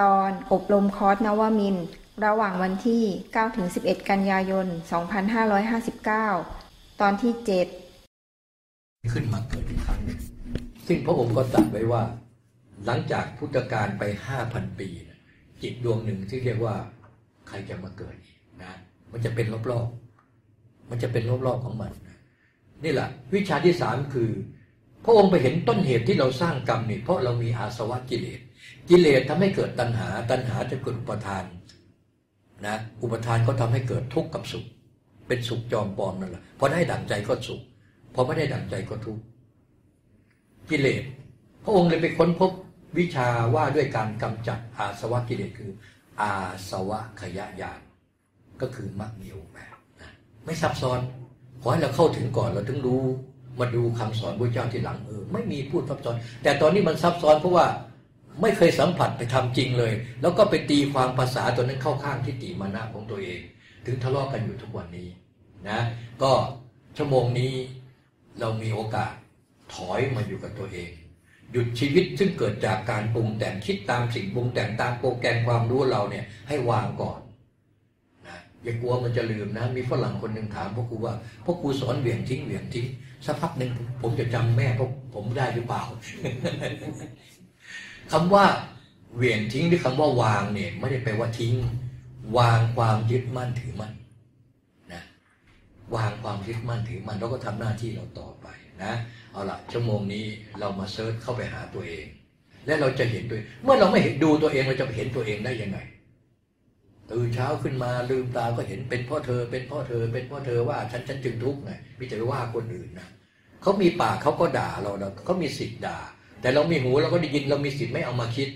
ตอนอบรมคอร์สนวมิน ระหว่างวันที่ 9-11 กันยายน 2559 ตอนที่ 7 ขึ้นมาเกิดอีกครั้งซึ่งพระองค์ก็ตรัสไว้ว่า หลังจากพุทธกาลไปห้าพันปี จิตดวงหนึ่งที่เรียกว่า ใครจะมาเกิดอีกนะมันจะเป็นรอบๆ มันจะเป็นรอบๆของมันนะนี่แหละ วิชาที่สามคือ พระองค์ไปเห็นต้นเหตุที่เราสร้างกรรมนี่เพราะเรามีอาสวะกิเลส กิเลสทำให้เกิดตัณหา ตัณหาจะเกิดอุปทานนะอุปทานก็ทำให้เกิดทุกข์กับสุข เป็นสุขจอมปลอมนั่นแหละพอได้ดั่งใจก็สุขพอไม่ได้ดั่งใจก็ทุกข์กิเลสพระองค์เลยไปค้นพบวิชาว่าด้วยการกำจัดอาสวะกิเลสคือ อาสวะขยะยานก็คือมรรคมีองค์แปดนะไม่ซับซ้อน ขอให้เราเข้าถึงก่อนเราถึงรู้มาดูคำสอนพระเจ้าที่หลังเออไม่มีพูดซับซ้อน แต่ตอนนี้มันซับซ้อนเพราะว่า ไม่เคยสัมผัสไปทำจริงเลย แล้วก็ไปตีความภาษาตัวนั้นเข้าข้างทิฏฐิมานะของตัวเอง ถึงทะเลาะกันอยู่ทุกวันนี้นะก็ชั่วโมงนี้เรามีโอกาสถอยมาอยู่กับตัวเอง หยุดชีวิตซึ่งเกิดจากการปรุงแต่งคิดตามสิ่งปรุงแต่งตามโปรแกรมความรู้เราเนี่ยให้วางก่อนนะอย่ากลัวมันจะลืมนะ มีฝรั่งคนหนึ่งถามพ่อครูว่าพ่อครูสอนเหวี่ยงทิ้งเหวี่ยงทิ้งสักพักหนึ่งผมจะจำแม่พวกผมได้หรือเปล่า คำว่าเวียงทิ้งหรือคำว่าวางเนี่ยไม่ได้แปลว่าทิ้ง วางความยึดมั่นถือมั่นนะวางความยึดมั่นถือมั่นแล้วก็ทำหน้าที่เราต่อไปนะเอาละชั่วโมงนี้เรามาเซิร์ชเข้าไปหาตัวเอง และเราจะเห็นตัวเมื่อเราไม่เห็นดูตัวเองเราจะเห็นตัวเองได้ยังไงตื่นเช้าขึ้นมาลืมตาก็เห็นเป็นพ่อเธอ เป็นพ่อเธอ เป็นพ่อเธอว่าฉันฉันจึงทุกข์ไงมิจะไปว่าคนอื่นนะเขามีปากเขาก็ด่าเราเราเขามีสิทธิ์ด่า แต่เรามีหูเราก็ได้ยินเรามีสิทธิ์ไม่เอามาคิด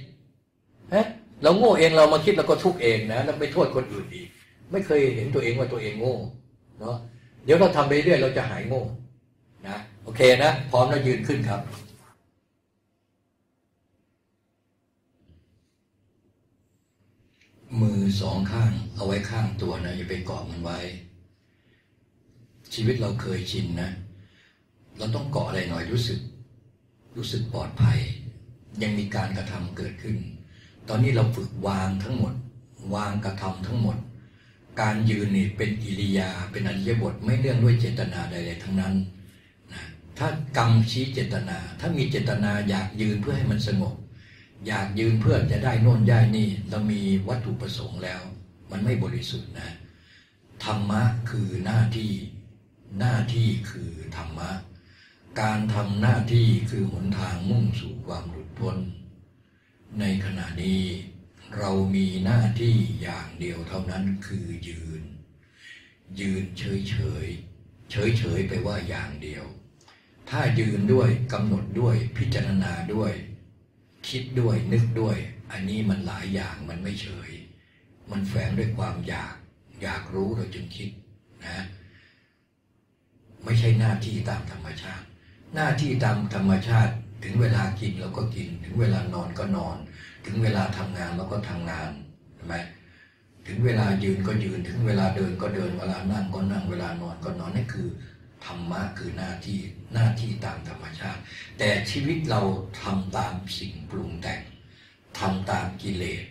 ฮะเราโง่เองเรามาคิดเราก็ทุกข์เองนะแล้วไปโทษคนอื่นอีก ไม่เคยเห็นตัวเองว่าตัวเองโง่เนาะเดี๋ยวเราทำไปเรื่อยเราจะหายโง่นะโอเคนะ พร้อมแล้วยืนขึ้นครับมือสองข้างเอาไว้ข้างตัวนะอย่าไปเกาะมันไว้ ชีวิตเราเคยชินนะ เราต้องเกาะอะไรหน่อยรู้สึก รู้สึกปลอดภัย ยังมีการกระทำเกิดขึ้น ตอนนี้เราฝึกวางทั้งหมด วางกระทำทั้งหมด การยืนนี่เป็นอิริยาเป็นอริยบทไม่เนื่องด้วยเจตนาใดๆทั้งนั้นนะถ้ากรรมชี้เจตนา ถ้ามีเจตนาอยากยืนเพื่อให้มันสงบ อยากยืนเพื่อจะได้โน่นได้นี่ เรามีวัตถุประสงค์แล้ว มันไม่บริสุทธิ์นะธรรมะคือหน้าที่ หน้าที่คือธรรมะ การทำหน้าที่คือหนทางมุ่งสู่ความหลุดพ้น ในขณะนี้เรามีหน้าที่อย่างเดียวเท่านั้นคือยืน ยืนเฉยเฉยเฉยเฉยๆไปว่าอย่างเดียว ถ้ายืนด้วยกำหนดด้วยพิจารณาด้วย คิดด้วยนึกด้วย อันนี้มันหลายอย่างมันไม่เฉย มันแฝงด้วยความอยาก อยากรู้เราจึงคิดนะ ไม่ใช่หน้าที่ตามธรรมชาติ หน้าที่ตามธรรมชาติ ถึงเวลากินเราก็กิน ถึงเวลานอนก็นอน ถึงเวลาทำงานเราก็ทำงานใช่ไหมถึงเวลายืนก็ยืน ถึงเวลาเดินก็เดิน เวลานั่งก็นั่ง เวลานอนก็นอนนี่คือธรรมะคือหน้าที่หน้าที่ตามธรรมชาติ แต่ชีวิตเราทำตามสิ่งปรุงแต่งทำตามกิเลส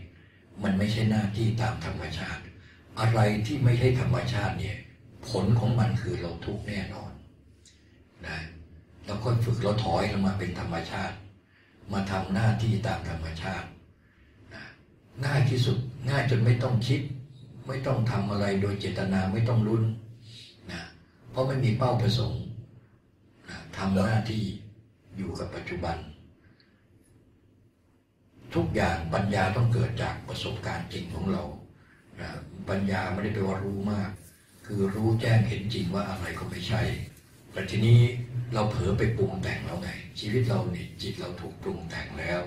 มันไม่ใช่หน้าที่ตามธรรมชาติ อะไรที่ไม่ใช่ธรรมชาติเนี่ย ผลของมันคือเราทุกข์แน่นอนนะ เราค่อยฝึกเราถอยลงมาเป็นธรรมชาติ มาทำหน้าที่ตามธรรมชาติง่ายที่สุดง่ายจนไม่ต้องคิด ไม่ต้องทำอะไรโดยเจตนาไม่ต้องรุนนะเพราะไม่มีเป้าประสงค์นะทำหน้าที่อยู่กับปัจจุบัน ทุกอย่างปัญญาต้องเกิดจากประสบการณ์จริงของเรานะปัญญาไม่ได้แปลว่ารู้มาก คือรู้แจ้งเห็นจริงว่าอะไรก็ไม่ใช่แต่ทีนี้ เราเผลอไปปรุงแต่งแล้วไงชีวิตเราเนี่ยจิตเราถูกปรุงแต่งแล้ว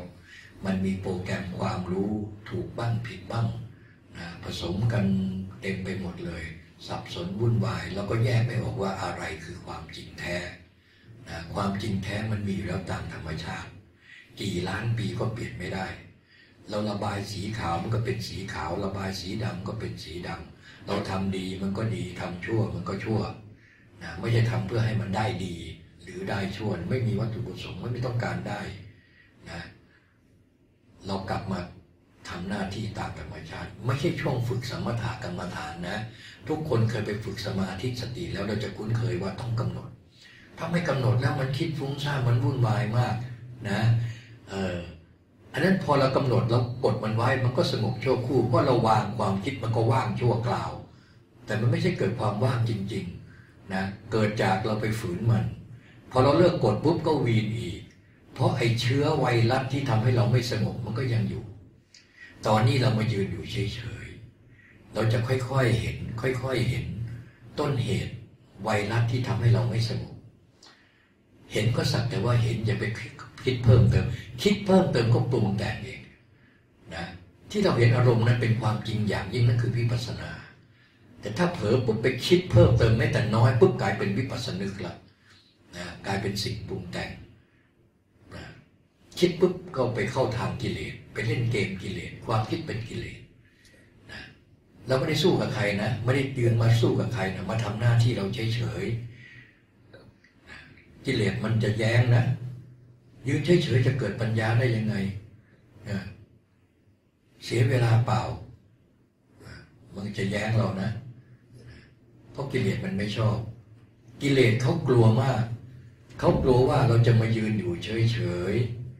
มันมีโปรแกรมความรู้ถูกบ้างผิดบ้างนะผสมกันเต็มไปหมดเลย สับสนวุ่นวายแล้วก็แยกไม่ออกว่าอะไรคือความจริงแท้นะความจริงแท้มันมีอยู่แล้วตามธรรมชาติ กี่ล้านปีก็เปลี่ยนไม่ได้ เราระบายสีขาวมันก็เป็นสีขาว ระบายสีดำก็เป็นสีดำเราทำดีมันก็ดีทำชั่วมันก็ชั่วนะไม่ใช่ทำเพื่อให้มันได้ดี หรือได้ชั่วไม่มีวัตถุประสงค์ไม่ต้องการได้นะเรากลับมาทำหน้าที่ตามธรรมชาติ ไม่ใช่ช่วงฝึกสมถะกรรมฐานนะ ทุกคนเคยไปฝึกสมาธิสติแล้วเราจะคุ้นเคยว่าต้องกำหนด ถ้าไม่กำหนดแล้วมันคิดฟุ้งซ่านมันวุ่นวายมากนะเอออันนั้นพอเรากำหนดเรากดมันไว้มันก็สงบชั่วครู่เพราะเราวางความคิดมันก็ว่างชั่วคราว แต่มันไม่ใช่เกิดความว่างจริง ๆนะเกิดจากเราไปฝืนมัน พอเราเลิกกดปุ๊บก็วีนอีก เพราะไอ้เชื้อไวรัสที่ทำให้เราไม่สงบมันก็ยังอยู่ ตอนนี้เรามายืนอยู่เฉยๆ เราจะค่อยๆเห็น ค่อยๆเห็น ต้นเหตุไวรัสที่ทำให้เราไม่สงบ เห็นก็สักแต่ว่าเห็นอย่าไปคิดเพิ่มเติม คิดเพิ่มเติมก็ปรุงแต่งเองนะที่เราเห็นอารมณ์นั้นเป็นความจริงอย่างยิ่งนั่นคือวิปัสสนา แต่ถ้าเผลอปุ๊บไปคิดเพิ่มเติมแม้แต่น้อยปุ๊บกลายเป็นวิปัสสนึกละ นะกลายเป็นสิ่งปรุงแต่งนะคิดปุ๊บก็ไปเข้าทางกิเลสไปเล่นเกมกิเลสความคิดเป็นกิเลสนะเราไม่ได้สู้กับใครนะไม่ได้เตือนมาสู้กับใครนะมาทำหน้าที่เราเฉยๆกิเลสมันจะแย้งนะยืนเฉยๆจะเกิดปัญญาได้ยังไงนะเสียเวลาเปล่า มันจะแย้งเรานะ เพราะกิเลสมันไม่ชอบ กิเลสเขากลัวมาก เขากลัวว่าเราจะมายืนอยู่เฉย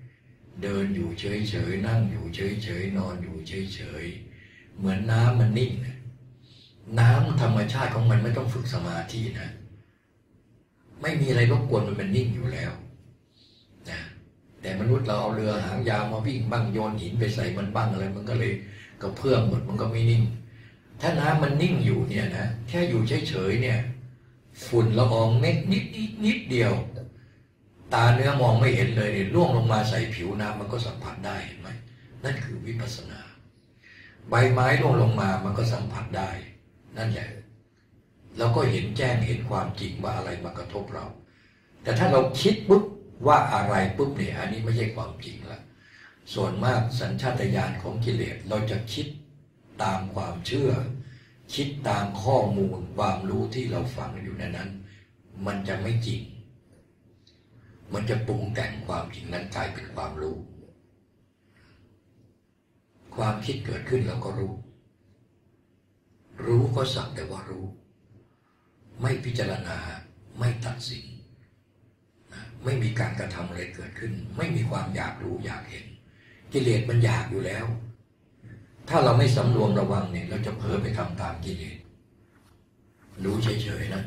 ๆ เดินอยู่เฉยๆ นั่งอยู่เฉยๆ นอนอยู่เฉยๆ เหมือนน้ำมันนิ่งนะน้ำธรรมชาติของมันไม่ต้องฝึกสมาธินะ ไม่มีอะไรรบกวนมันมันนิ่งอยู่แล้วนะแต่มนุษย์เราเอาเรือหางยาวมาวิ่งบ้างโยนหินไปใส่มันบ้างอะไรมันก็เลยกระเพื่อมหมดมันก็ไม่นิ่ง ถ้าน้ำมันนิ่งอยู่เนี่ยนะแค่อยู่เฉยๆเนี่ย ฝุ่นละอองเม็ดนิดนิดนิดเดียว ตาเนื้อมองไม่เห็นเลยเนี่ยล่วงลงมาใส่ผิวน้ำมันก็สัมผัสได้เห็นไหมนั่นคือวิปัสสนา ใบไม้ล่วงลงมามันก็สัมผัสได้ นั่นแหละเราก็เห็นแจ้งเห็นความจริงว่าอะไรมากระทบเรา แต่ถ้าเราคิดปุ๊บว่าอะไรปุ๊บเนี่ยอันนี้ไม่ใช่ความจริงละส่วนมากสัญชาตญาณของกิเลสเราจะคิดตามความเชื่อ คิดตามข้อมูลความรู้ที่เราฟังอยู่ในนั้น มันจะไม่จริง มันจะปรุงแต่งความจริงนั้นกลายเป็นความรู้ ความคิดเกิดขึ้นเราก็รู้ รู้ก็สักแต่ว่ารู้ ไม่พิจารณาไม่ตัดสินไม่มีการกระทำอะไรเกิดขึ้น ไม่มีความอยากรู้อยากเห็น กิเลสมันอยากอยู่แล้ว ถ้าเราไม่สำรวมระวังเนี่ย เราจะเพ้อไปทำตามกิเลสรู้เฉยๆนะ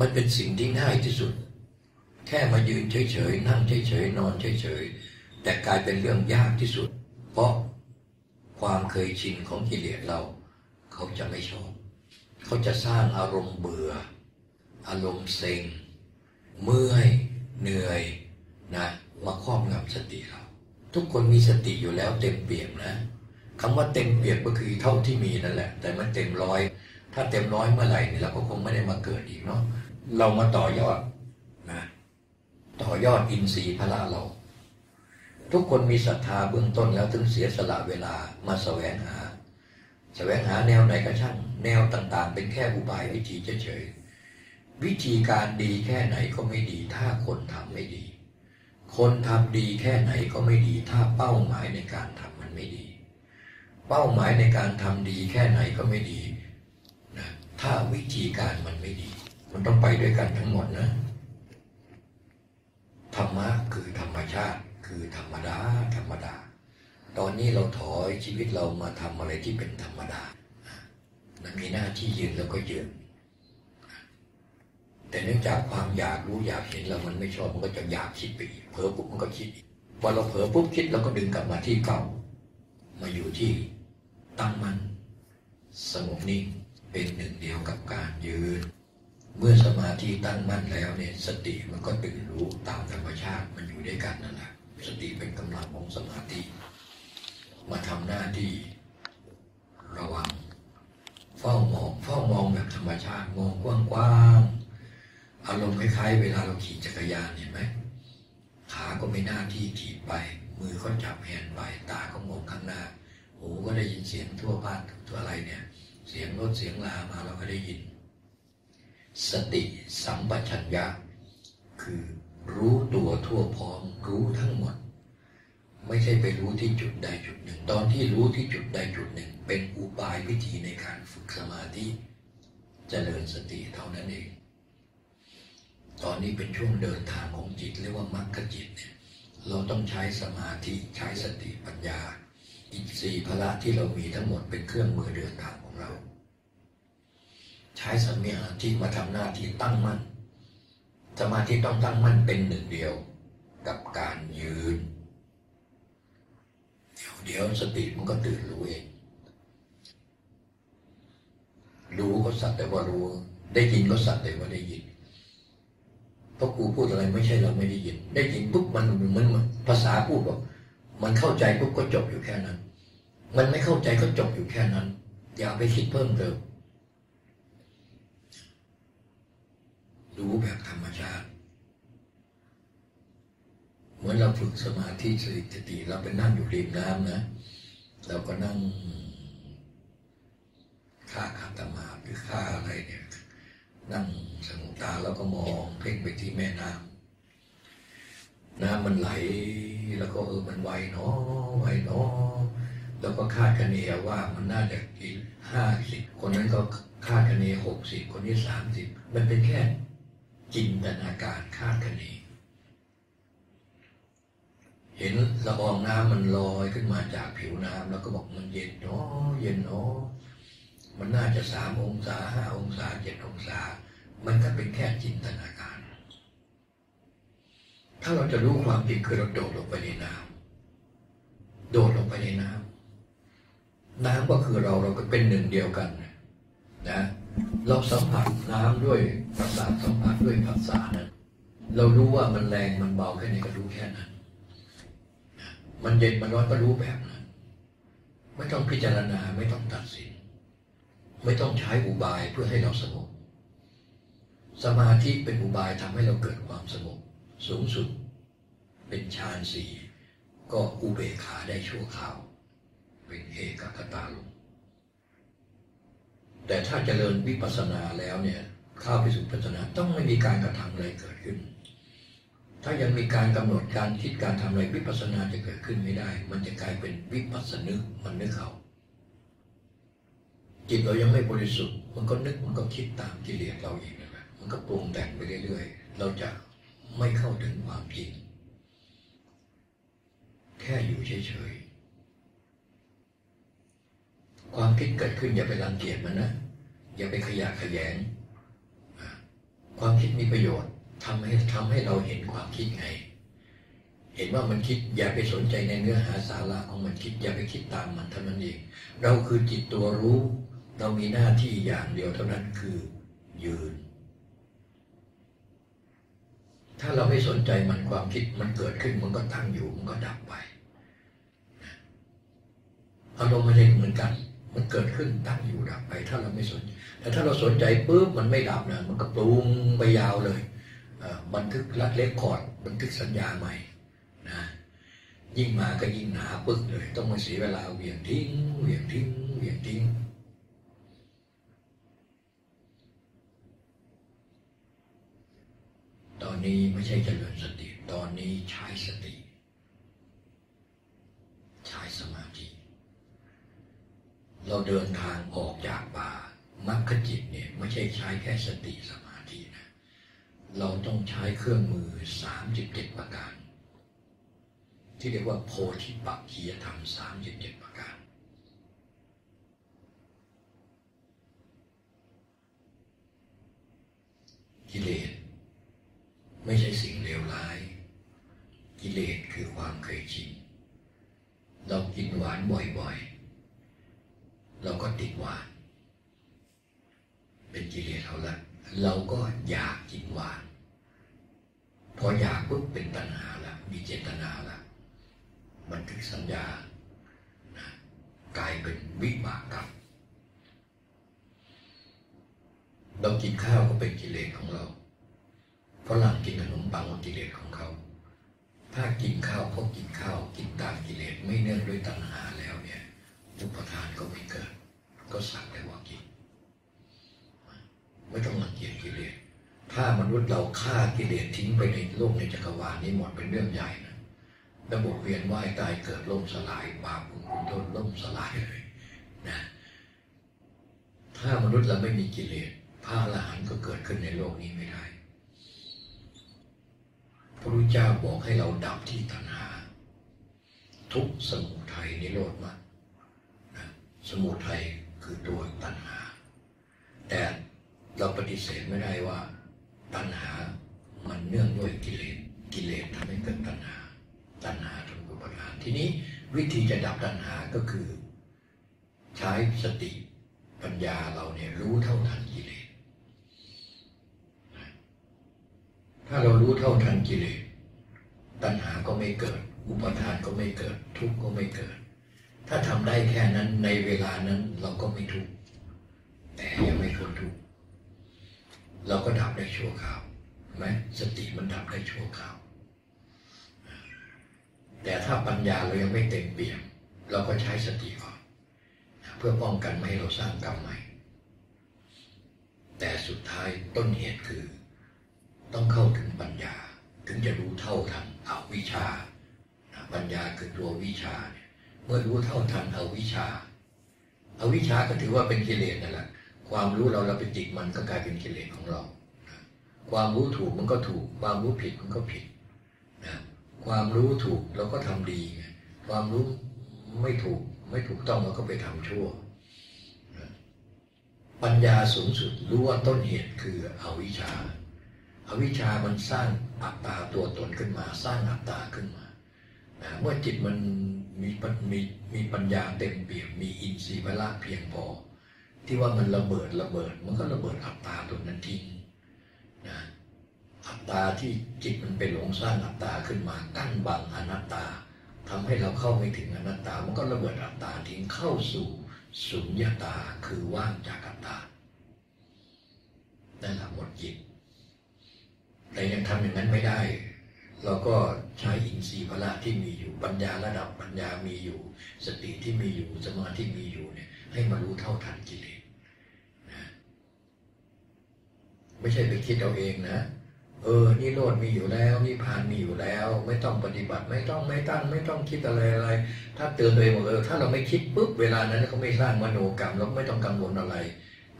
มันเป็นสิ่งที่ง่ายที่สุด แค่มายืนเฉยๆนั่งเฉยๆนอนเฉยๆแต่กลายเป็นเรื่องยากที่สุด เพราะความเคยชินของกิเลสเรา เขาจะไม่ชอบ เขาจะสร้างอารมณ์เบื่อ อารมณ์เซ็ง เมื่อย เหนื่อยนะมาครอบงำสติเรา ทุกคนมีสติอยู่แล้วเต็มเปี่ยมนะคำว่าเต็มเปี่ยมก็คือเท่าที่มีนั่นแหละ แต่มันเต็มร้อย ถ้าเต็มร้อยเมื่อไหร่เนี่ยเราก็คงไม่ได้มาเกิดอีกเนาะ เรามาต่อยอดนะต่อยอดอินทรีย์พละเรา ทุกคนมีศรัทธาเบื้องต้นแล้วถึงเสียสละเวลามาแสวงหาแสวงหาแนวไหนก็ช่าง แนวต่างๆ เป็นแค่อุบายวิธีเฉยๆวิธีการดีแค่ไหนก็ไม่ดี ถ้าคนทำไม่ดี คนทำดีแค่ไหนก็ไม่ดี ถ้าเป้าหมายในการทำมันไม่ดี เป้าหมายในการทำดีแค่ไหนก็ไม่ดีนะถ้าวิธีการมันไม่ดี มันต้องไปด้วยกันทั้งหมดนะธรรมะคือธรรมชาติ คือธรรมดา ธรรมดา ตอนนี้เราถอยชีวิตเรามาทำอะไรที่เป็นธรรมดา มันมีหน้าที่ยืนแล้วก็ยืนแต่เนื่องจากความอยากรู้อยากเห็นเรามันไม่ชอบมันก็จะอยากคิดไปอีกเผลอปุ๊บมันก็คิดพอเราเผลอปุ๊บคิดเราก็ดึงกลับมาที่เก่า มาอยู่ที่ตั้งมั่นสงบนิ่งเป็นหนึ่งเดียวกับการยืน เมื่อสมาธิตั้งมั่นแล้วเนี่ยสติมันก็ตื่นรู้ตามธรรมชาติมันอยู่ด้วยกันนั่นแหละสติเป็นกำลังของสมาธิ มาทำหน้าที่ระวัง เฝ้ามองเฝ้ามองแบบธรรมชาติมองกว้างๆอารมณ์คล้ายๆ เวลาเราขี่จักรยานเห็นไหมขาก็ไม่หน้าที่ขี่ไป มือก็จับแฮนด์ไปตาก็มองข้างหน้าหูก็ได้ยินเสียงทั่วบ้านทั่วอะไรเนี่ย เสียงรถเสียงลามาเราก็ได้ยิน สติสัมปชัญญะ คือรู้ตัวทั่วพร้อมรู้ทั้งหมด ไม่ใช่ไปรู้ที่จุดใดจุดหนึ่ง ตอนที่รู้ที่จุดใดจุดหนึ่ง เป็นอุบายวิธีในการฝึกสมาธิจเจริญสติเท่านั้นเอง ตอนนี้เป็นช่วงเดินทางของจิตเรียกว่ามรรคจิตเนี่ยเราต้องใช้สมาธิใช้สติปัญญา อินทรีย์พละที่เรามีทั้งหมดเป็นเครื่องมือเดินทางของเรา ใช้สมาธิมาทำหน้าที่ตั้งมั่น สมาธิต้องตั้งมั่นเป็นหนึ่งเดียวกับการยืน เดี๋ยวเดี๋ยวสติมันก็ตื่นรู้เอง รู้ก็สักแต่ว่ารู้ ได้ยินก็สักแต่ว่าได้ยินเพราะครูพูดอะไรไม่ใช่เราไม่ได้ยิน ได้ยินปุ๊บมันมันมันภาษาพูดบอกมันเข้าใจปุ๊บก็จบอยู่แค่นั้น มันไม่เข้าใจก็จบอยู่แค่นั้น อย่าไปคิดเพิ่มเติม รู้แบบธรรมชาติเหมือนเราฝึกสมาธิสติเราไปนั่งอยู่ริมน้ำนะ เราก็นั่งค่าขัตมาหรือค่าอะไรเนี่ย นั่งสงตาแล้วก็มองเพ่งไปที่แม่น้ำน้ำมันไหลแล้วก็เออมันไวเนาะไวเนาะแล้วก็คาดคะเนว่ามันน่าจะกี่ห้าสิบคนนั้นก็คาดคะเนหกสิบคนนี้สามสิบมันเป็นแค่ จินตนาการคาดคะเนเห็นละอองน้ำมันลอยขึ้นมาจากผิวน้ำแล้วก็บอกมันเย็นเนาะเย็นเนาะมันน่าจะสามองศาห้าองศาเจ็ดองศา มันก็เป็นแค่จินตนาการ ถ้าเราจะรู้ความจริงคือเราโดดลงไปในน้ำโดดลงไปในน้ำน้ำก็คือเราเราก็เป็นหนึ่งเดียวกันนะ เราสัมผัสน้ำด้วยประสาทสัมผัสด้วยภาษานั้นเรารู้ว่ามันแรงมันเบาแค่ไหนก็รู้แค่นั้น มันเย็นมันร้อนก็รู้แบบนั้น ไม่ต้องพิจารณาไม่ต้องตัดสิน ไม่ต้องใช้อุบายเพื่อให้เราสงบสมาธิเป็นอุบายทำให้เราเกิดความสงบสูงสุด เป็นฌานสี่ก็อุเบกขาได้ชั่วคราว เป็นเอกคตาลง แต่ถ้าเจริญวิปัสสนาแล้วเนี่ยเข้าไปสู่ปัสสนาต้องไม่มีการกระทำอะไรเกิดขึ้น ถ้ายังมีการกำหนดการคิดการทำอะไรวิปัสสนาจะเกิดขึ้นไม่ได้ มันจะกลายเป็นวิปัสสนึกมันนึกเอาจิตเรายังไม่บริสุทธิ์มันก็นึกมันก็คิดตามกิเลสเราอีกนะครับมันก็ปรุงแต่งไปเรื่อยๆ เราจะไม่เข้าถึงความจริง แค่อยู่เฉยๆ ความคิดเกิดขึ้นอย่าไปรังเกียจมันนะ อย่าไปขยะขยง ความคิดมีประโยชน์ทำให้ทำให้เราเห็นความคิดไง เห็นว่ามันคิดอย่าไปสนใจในเนื้อหาสาระของมันคิด อย่าไปคิดตามมันเท่านั้นเองเราคือจิตตัวรู้ เรามีหน้าที่อย่างเดียวเท่านั้นคือยืน ถ้าเราไม่สนใจมันความคิดมันเกิดขึ้นมันก็ตั้งอยู่มันก็ดับไปอารมณ์มันเองเหมือนกัน มันเกิดขึ้นตั้งอยู่ดับไป ถ้าเราไม่สน แต่ถ้าเราสนใจปุ๊บมันไม่ดับนะมันก็ปรุงไปยาวเลยบันทึก record บันทึกสัญญาใหม่นะยิ่งมาก็ยิ่งหนาปึกเลย ต้องมาเสียเวลาเหวี่ยงทิ้งเหวี่ยงทิ้งเหวี่ยงทิ้งตอนนี้ไม่ใช่เจริญสติ ตอนนี้ใช้สติ ใช้สมาธิ เราเดินทางออกจากป่ามรรคจิตเนี่ยไม่ใช่ใช้แค่สติสมาธินะเราต้องใช้เครื่องมือสามสิบเจ็ดประการ ที่เรียกว่าโพธิปักขียธรรมสามสิบเจ็ดประการ กิเลสไม่ใช่สิ่งเลวร้าย กิเลสคือความเคยชินเรากินหวานบ่อยๆ เราก็ติดหวาน เป็นกิเลสเราละเราก็อยากกินหวาน พออยากปุ๊บเป็นตัณหาละมีเจตนาละมันถึงสัญญานะกลายเป็นวิบากกรรมเรากินข้าวก็เป็นกิเลสของเราฝรั่งกินขนมปังก็กิเลสของเขา ถ้ากินข้าวเพราะกินข้าว กินตามกิเลสไม่เนื่องด้วยตัณหาแล้วเนี่ย อุปทานก็ไม่เกิด ก็สักแต่ว่ากินไม่ต้องรังเกียจกิเลสถ้ามนุษย์เราฆ่ากิเลสทิ้งไปในโลกในจักรวาลนี้หมดเป็นเรื่องใหญ่นะระบบเวียนว่ายตายเกิดล่มสลายบาปบุญคุณโทษล่มสลายเลยนะถ้ามนุษย์เราไม่มีกิเลสพระอรหันต์ก็เกิดขึ้นในโลกนี้ไม่ได้พระพุทธเจ้าบอกให้เราดับที่ตัณหา ทุกสมุทัยนิโรธมรรค สมุทัยคือตัวตัณหา แต่เราปฏิเสธไม่ได้ว่า ตัณหามันเนื่องด้วยกิเลสกิเลสทำให้เกิดตัณหา ตัณหาทำอุปทานทีนี้วิธีจะดับตัณหาก็คือ ใช้สติปัญญาเราเนี่ยรู้เท่าทันกิเลสถ้าเรารู้เท่าทันกิเลสตัณหาก็ไม่เกิด อุปทานก็ไม่เกิด ทุกข์ก็ไม่เกิด ถ้าทำได้แค่นั้นในเวลานั้นเราก็ไม่ทุกข์แต่ยังไม่พ้นทุกข์เราก็ดับได้ชั่วคราวไหมสติมันดับได้ชั่วคราว แต่ถ้าปัญญาเรายังไม่เต็มเปี่ยมเราก็ใช้สติก่อนเพื่อป้องกันไม่ให้เราสร้างกรรมใหม่ แต่สุดท้ายต้นเหตุคือ ต้องเข้าถึงปัญญา ถึงจะรู้เท่าทันอวิชชาปัญญาคือตัววิชาเนี่ย เมื่อรู้เท่าทันอวิชชาอาวิชชาก็ถือว่าเป็นกิเลสนั่นแหละความรู้เราเราไปติดมันก็กลายเป็นกิเลสของเรา ความรู้ถูกมันก็ถูก ความรู้ผิดมันก็ผิดนะความรู้ถูกเราก็ทำดีไงความรู้ไม่ถูกไม่ถูกต้องเราก็ไปทำชั่วนะปัญญาสูงสุดรู้ว่าต้นเหตุคืออวิชชาอวิชชามันสร้างอัตตาตัวตนขึ้นมา สร้างอัตตาขึ้นมานะเมื่อจิตมัน มีปัญมีมีปัญญาเต็มเปี่ยมมีอินทรีย์พละเพียงพอ ที่ว่ามันระเบิดระเบิด มันก็ระเบิดอัตตาตัวนั้นทิ้งนะอัตตาที่จิตมันไปหลงสร้างอัตตาขึ้นมากั้นบังอนัตตาทำให้เราเข้าไม่ถึงอนัตตา มันก็ระเบิดอัตตาทิ้งเข้าสู่สุญญาตาคือว่างจากอัตตานั่นแหละหมดจิตแต่ยังทำอย่างนั้นไม่ได้ เราก็ใช้อินทรีย์พละที่มีอยู่ปัญญาระดับปัญญามีอยู่ สติที่มีอยู่สมาธิมีอยู่เนี่ย ให้มารู้เท่าทันกิเลสนะไม่ใช่ไปคิดเอาเองนะเออนี่โลดมีอยู่แล้วนี่พานมีอยู่แล้ว ไม่ต้องปฏิบัติไม่ต้องไม่ตั้งไม่ต้องคิดอะไรอะไร ถ้าเตือนตัวเองว่าเออถ้าเราไม่คิดปุ๊บเวลานั้นก็ไม่สร้างมโนกรรมเราไม่ต้องกังวลอะไร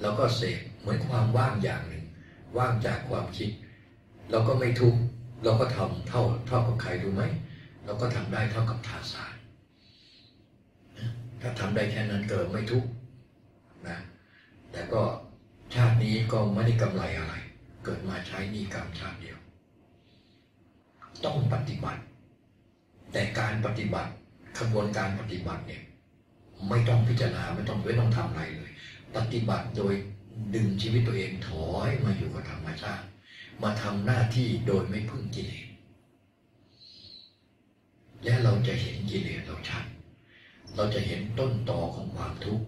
เราก็เสกเหมือนความว่างอย่างหนึ่ง ว่างจากความคิด เราก็ไม่ทุกข์ เราก็ทำเท่าเท่ากับใครรู้ไหมเราก็ทำได้เท่ากับทาสานถ้าทำได้แค่นั้นเกิดไม่ทุกข์นะแต่ก็ชาตินี้ก็ไม่ได้กำไรอะไร เกิดมาใช้นี้กรรมชาติเดียว ต้องปฏิบัติ แต่การปฏิบัติขบวนการปฏิบัติเนี่ยไม่ต้องพิจารณาไม่ต้องไม่ต้องทำอะไรเลย ปฏิบัติโดยดึงชีวิตตัวเองถอยมาอยู่กับธรรมชาติ มาทำหน้าที่โดยไม่พึ่งกิเลสและเราจะเห็นกิเลสเราชัด เราจะเห็นต้นตอของความทุกข์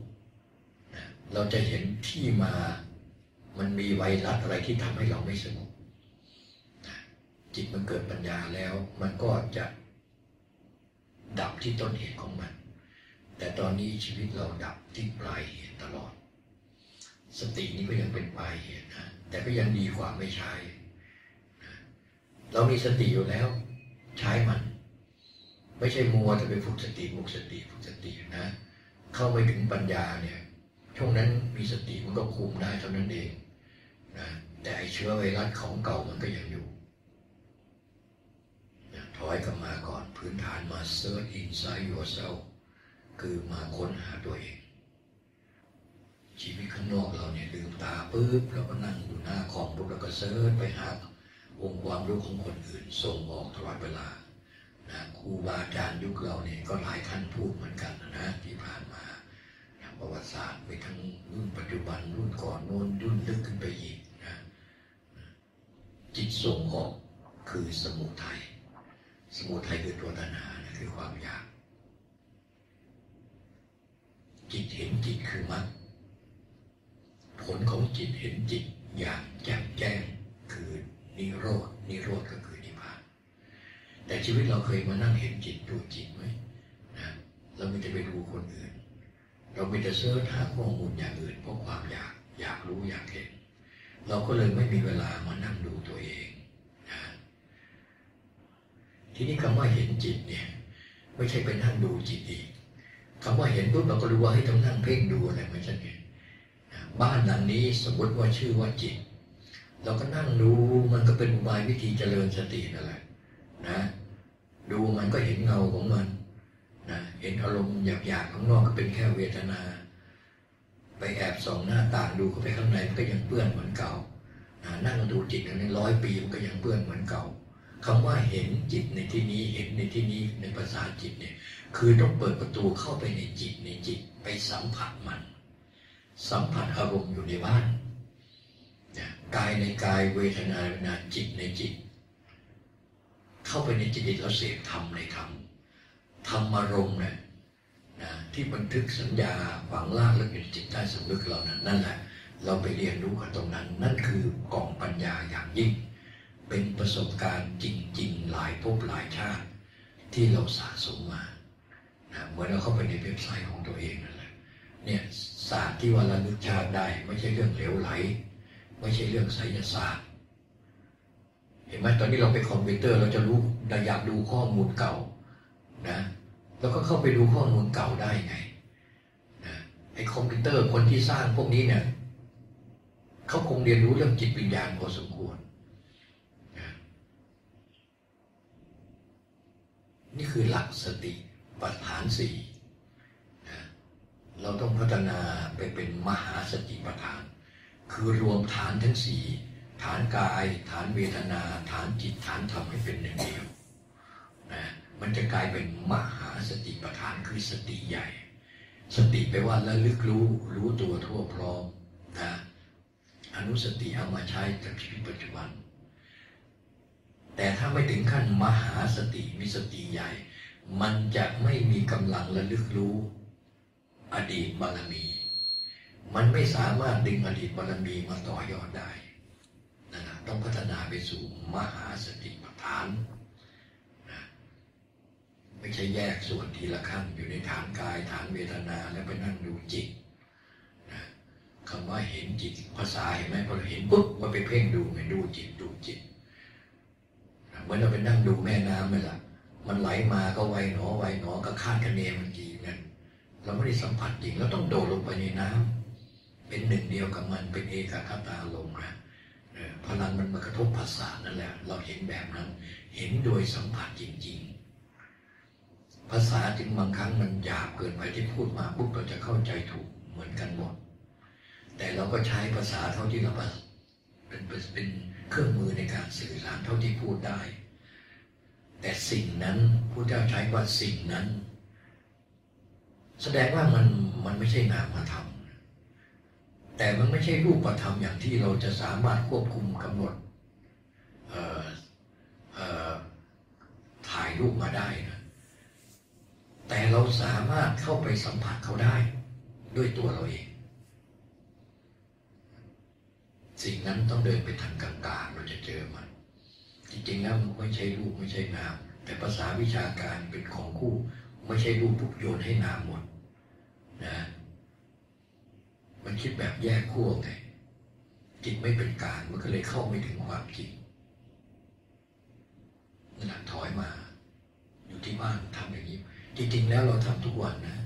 เราจะเห็นที่มามันมีไวรัสอะไรที่ทำให้เราไม่สงบจิตมันเกิดปัญญาแล้ว มันก็จะดับที่ต้นเหตุของมัน แต่ตอนนี้ชีวิตเราดับที่ปลายเหตุตลอด สตินี้ก็ยังเป็นปลายเหตุนะแต่ก็ยังดีกว่าไม่ใช้ เรามีสติอยู่แล้ว ใช้มัน ไม่ใช่มัวแต่ไปฝึกสติฝึกสติฝึกสตินะ เข้าไปถึงปัญญาเนี่ยช่วงนั้นมีสติมันก็คุมได้เท่านั้นเองนะแต่ไอเชื้อไวรัสของเก่ามันก็ยังอยู่นะถอยกลับมาก่อนพื้นฐานมา search inside yourself คือมาค้นหาตัวเอง ชีวิตข้างนอกเราเนี่ยลืมตาปุ๊บเราก็นั่งอยู่หน้าคอมปุ๊บเราก็เซิร์ชไปหา องค์ความรู้ของคนอื่นส่งออกตลอดเวลานะครูบาอาจารย์ยุคเราเนี่ยก็หลายท่านพูดเหมือนกันนะที่ผ่านมานะประวัติศาสตร์ไปทั้งรุ่นปัจจุบันรุ่นก่อนโน้นรุ่นลึกขึ้นไปอีกนะจิตส่งออกคือสมุทัยสมุทัยคือตัวตัณหานะคือความอยาก จิตเห็นจิตคือมรรคผลของจิตเห็นจิตอย่างแจ่มแจ้งคือ นิโรธนิโรธก็คือนิพพาน แต่ชีวิตเราเคยมานั่งเห็นจิตดูจิตไหมนะเราไม่จะไปดูคนอื่น เราไม่จะเสิร์ชหาข้อมูลอย่างอื่นเพราะความอยากอยากรู้อยากเห็น เราก็เลยไม่มีเวลามานั่งดูตัวเองนะทีนี้คำว่าเห็นจิตเนี่ยไม่ใช่ไปนั่งดูจิตอีกคำว่าเห็นปุ๊บเราก็รู้ว่าให้ต้องนั่งเพ่งดูอะไรไม่ใช่ไงบ้านหลังนี้สมมติว่าชื่อว่าจิต เราก็นั่งดูมันก็เป็นอุบายวิธีเจริญสตินั่นแหละนะ ดูมันก็เห็นเงาของมันนะเห็นอารมณ์หยาบๆข้างนอกก็เป็นแค่เวทนา ไปแอบส่องหน้าต่างดูเข้าไปข้างในมันก็ยังเปื้อนเหมือนเก่านะนั่งดูจิตในร้อยปีมันก็ยังเปื้อนเหมือนเก่าคำว่าเห็นจิตในที่นี้เห็นในที่นี้ในภาษาจิตเนี่ย คือต้องเปิดประตูเข้าไปในจิตในจิตไปสัมผัสมัน สัมผัสอารมณ์อยู่ในบ้าน กายในกายเวทนาเวทนาจิตในจิต เข้าไปในจิตเราเสพธรรมในธรรมธรรมอารมณ์เนี่ยนะที่บันทึกสัญญาฝังล่างลึกอยู่ในจิตใต้สำนึกเรานั้นนั่นแหละ เราไปเรียนรู้กันตรงนั้น นั่นคือกล่องปัญญาอย่างยิ่ง เป็นประสบการณ์จริง ๆ หลายภพหลายชาติ ที่เราสะสมมานะเหมือนเราเข้าไปในเว็บไซต์ของตัวเองนั่นแหละเนี่ยศาสตร์ที่ว่าระลึกชาติได้ไม่ใช่เรื่องเหลวไหล ไม่ใช่เรื่องไสยศาสตร์ เห็นไหมตอนนี้เราไปคอมพิวเตอร์เราจะรู้เราอยากดูข้อมูลเก่านะแล้วก็เข้าไปดูข้อมูลเก่าได้ไงนะไอ้คอมพิวเตอร์คนที่สร้างพวกนี้เนี่ยเขาคงเรียนรู้เรื่องจิตวิญญาณพอสมควรนะนี่คือหลักสติปัฏฐานสี่เราต้องพัฒนาไปเป็นมหาสติปัฏฐาน คือรวมฐานทั้งสี่ฐานกาย ฐานเวทนา ฐานจิตฐานธรรมให้เป็นหนึ่งเดียวนะมันจะกลายเป็นมหาสติปัฏฐานคือสติใหญ่ สติแปลว่าระลึกรู้รู้ตัวทั่วพร้อมนะอนุสติเอามาใช้กับชีวิตปัจจุบัน แต่ถ้าไม่ถึงขั้นมหาสติมีสติใหญ่ มันจะไม่มีกำลังระลึกรู้ อดีตบารมี มันไม่สามารถดึงอดีตบารมีมาต่อยอดได้นะต้องพัฒนาไปสู่มหาสติปัฏฐานนะไม่ใช่แยกส่วนทีละขั้นอยู่ในฐานกายฐานเวทนาแล้วไปนั่งดูจิตนะคำว่าเห็นจิตภาษาเห็นไหมพอเราเห็นปุ๊บมันไปเพ่งดูไงดูจิตดูจิตนะเหมือนเราไปนั่งดูแม่น้ำเลยล่ะมันไหลมาก็ไวหนอไวหนอก็คาดคะเนมันกี่เงินเราไม่ได้สัมผัสจริงเราต้องโดดลงไปในน้ำ เป็นหนึ่งเดียวกับมันเป็นเอกคตาลงนะพลังมันมากระทบภาษานั่นแหละ เราเห็นแบบนั้น เห็นโดยสัมผัสจริง ๆ ภาษาจึงบางครั้งมันหยาบเกินไปที่พูดมาปุ๊บเราจะเข้าใจถูกเหมือนกันหมด แต่เราก็ใช้ภาษาเท่าที่เราเป็นเป็นเครื่องมือในการสื่อสารเท่าที่พูดได้ แต่สิ่งนั้นผู้เจ้าใช้ว่าสิ่งนั้น แสดงว่ามันมันไม่ใช่นามธรรม แต่มันไม่ใช่รูปธรรมอย่างที่เราจะสามารถควบคุมกำหนดถ่ายรูปมาได้นะแต่เราสามารถเข้าไปสัมผัสเขาได้ด้วยตัวเราเอง สิ่งนั้นต้องเดินไปทางกลางๆเราจะเจอมัน จริงๆแล้วมันไม่ใช่รูปไม่ใช่นาม แต่ภาษาวิชาการเป็นของคู่ ไม่ใช่รูปปุ๊บโยนให้นามหมดนะ มันคิดแบบแยกขั้วไงจิตไม่เป็นกลางมันก็เลยเข้าไม่ถึงความจริงนั่นแหละถอยมา อยู่ที่บ้านทำอย่างนี้ จริงๆแล้วเราทำทุกวันนะ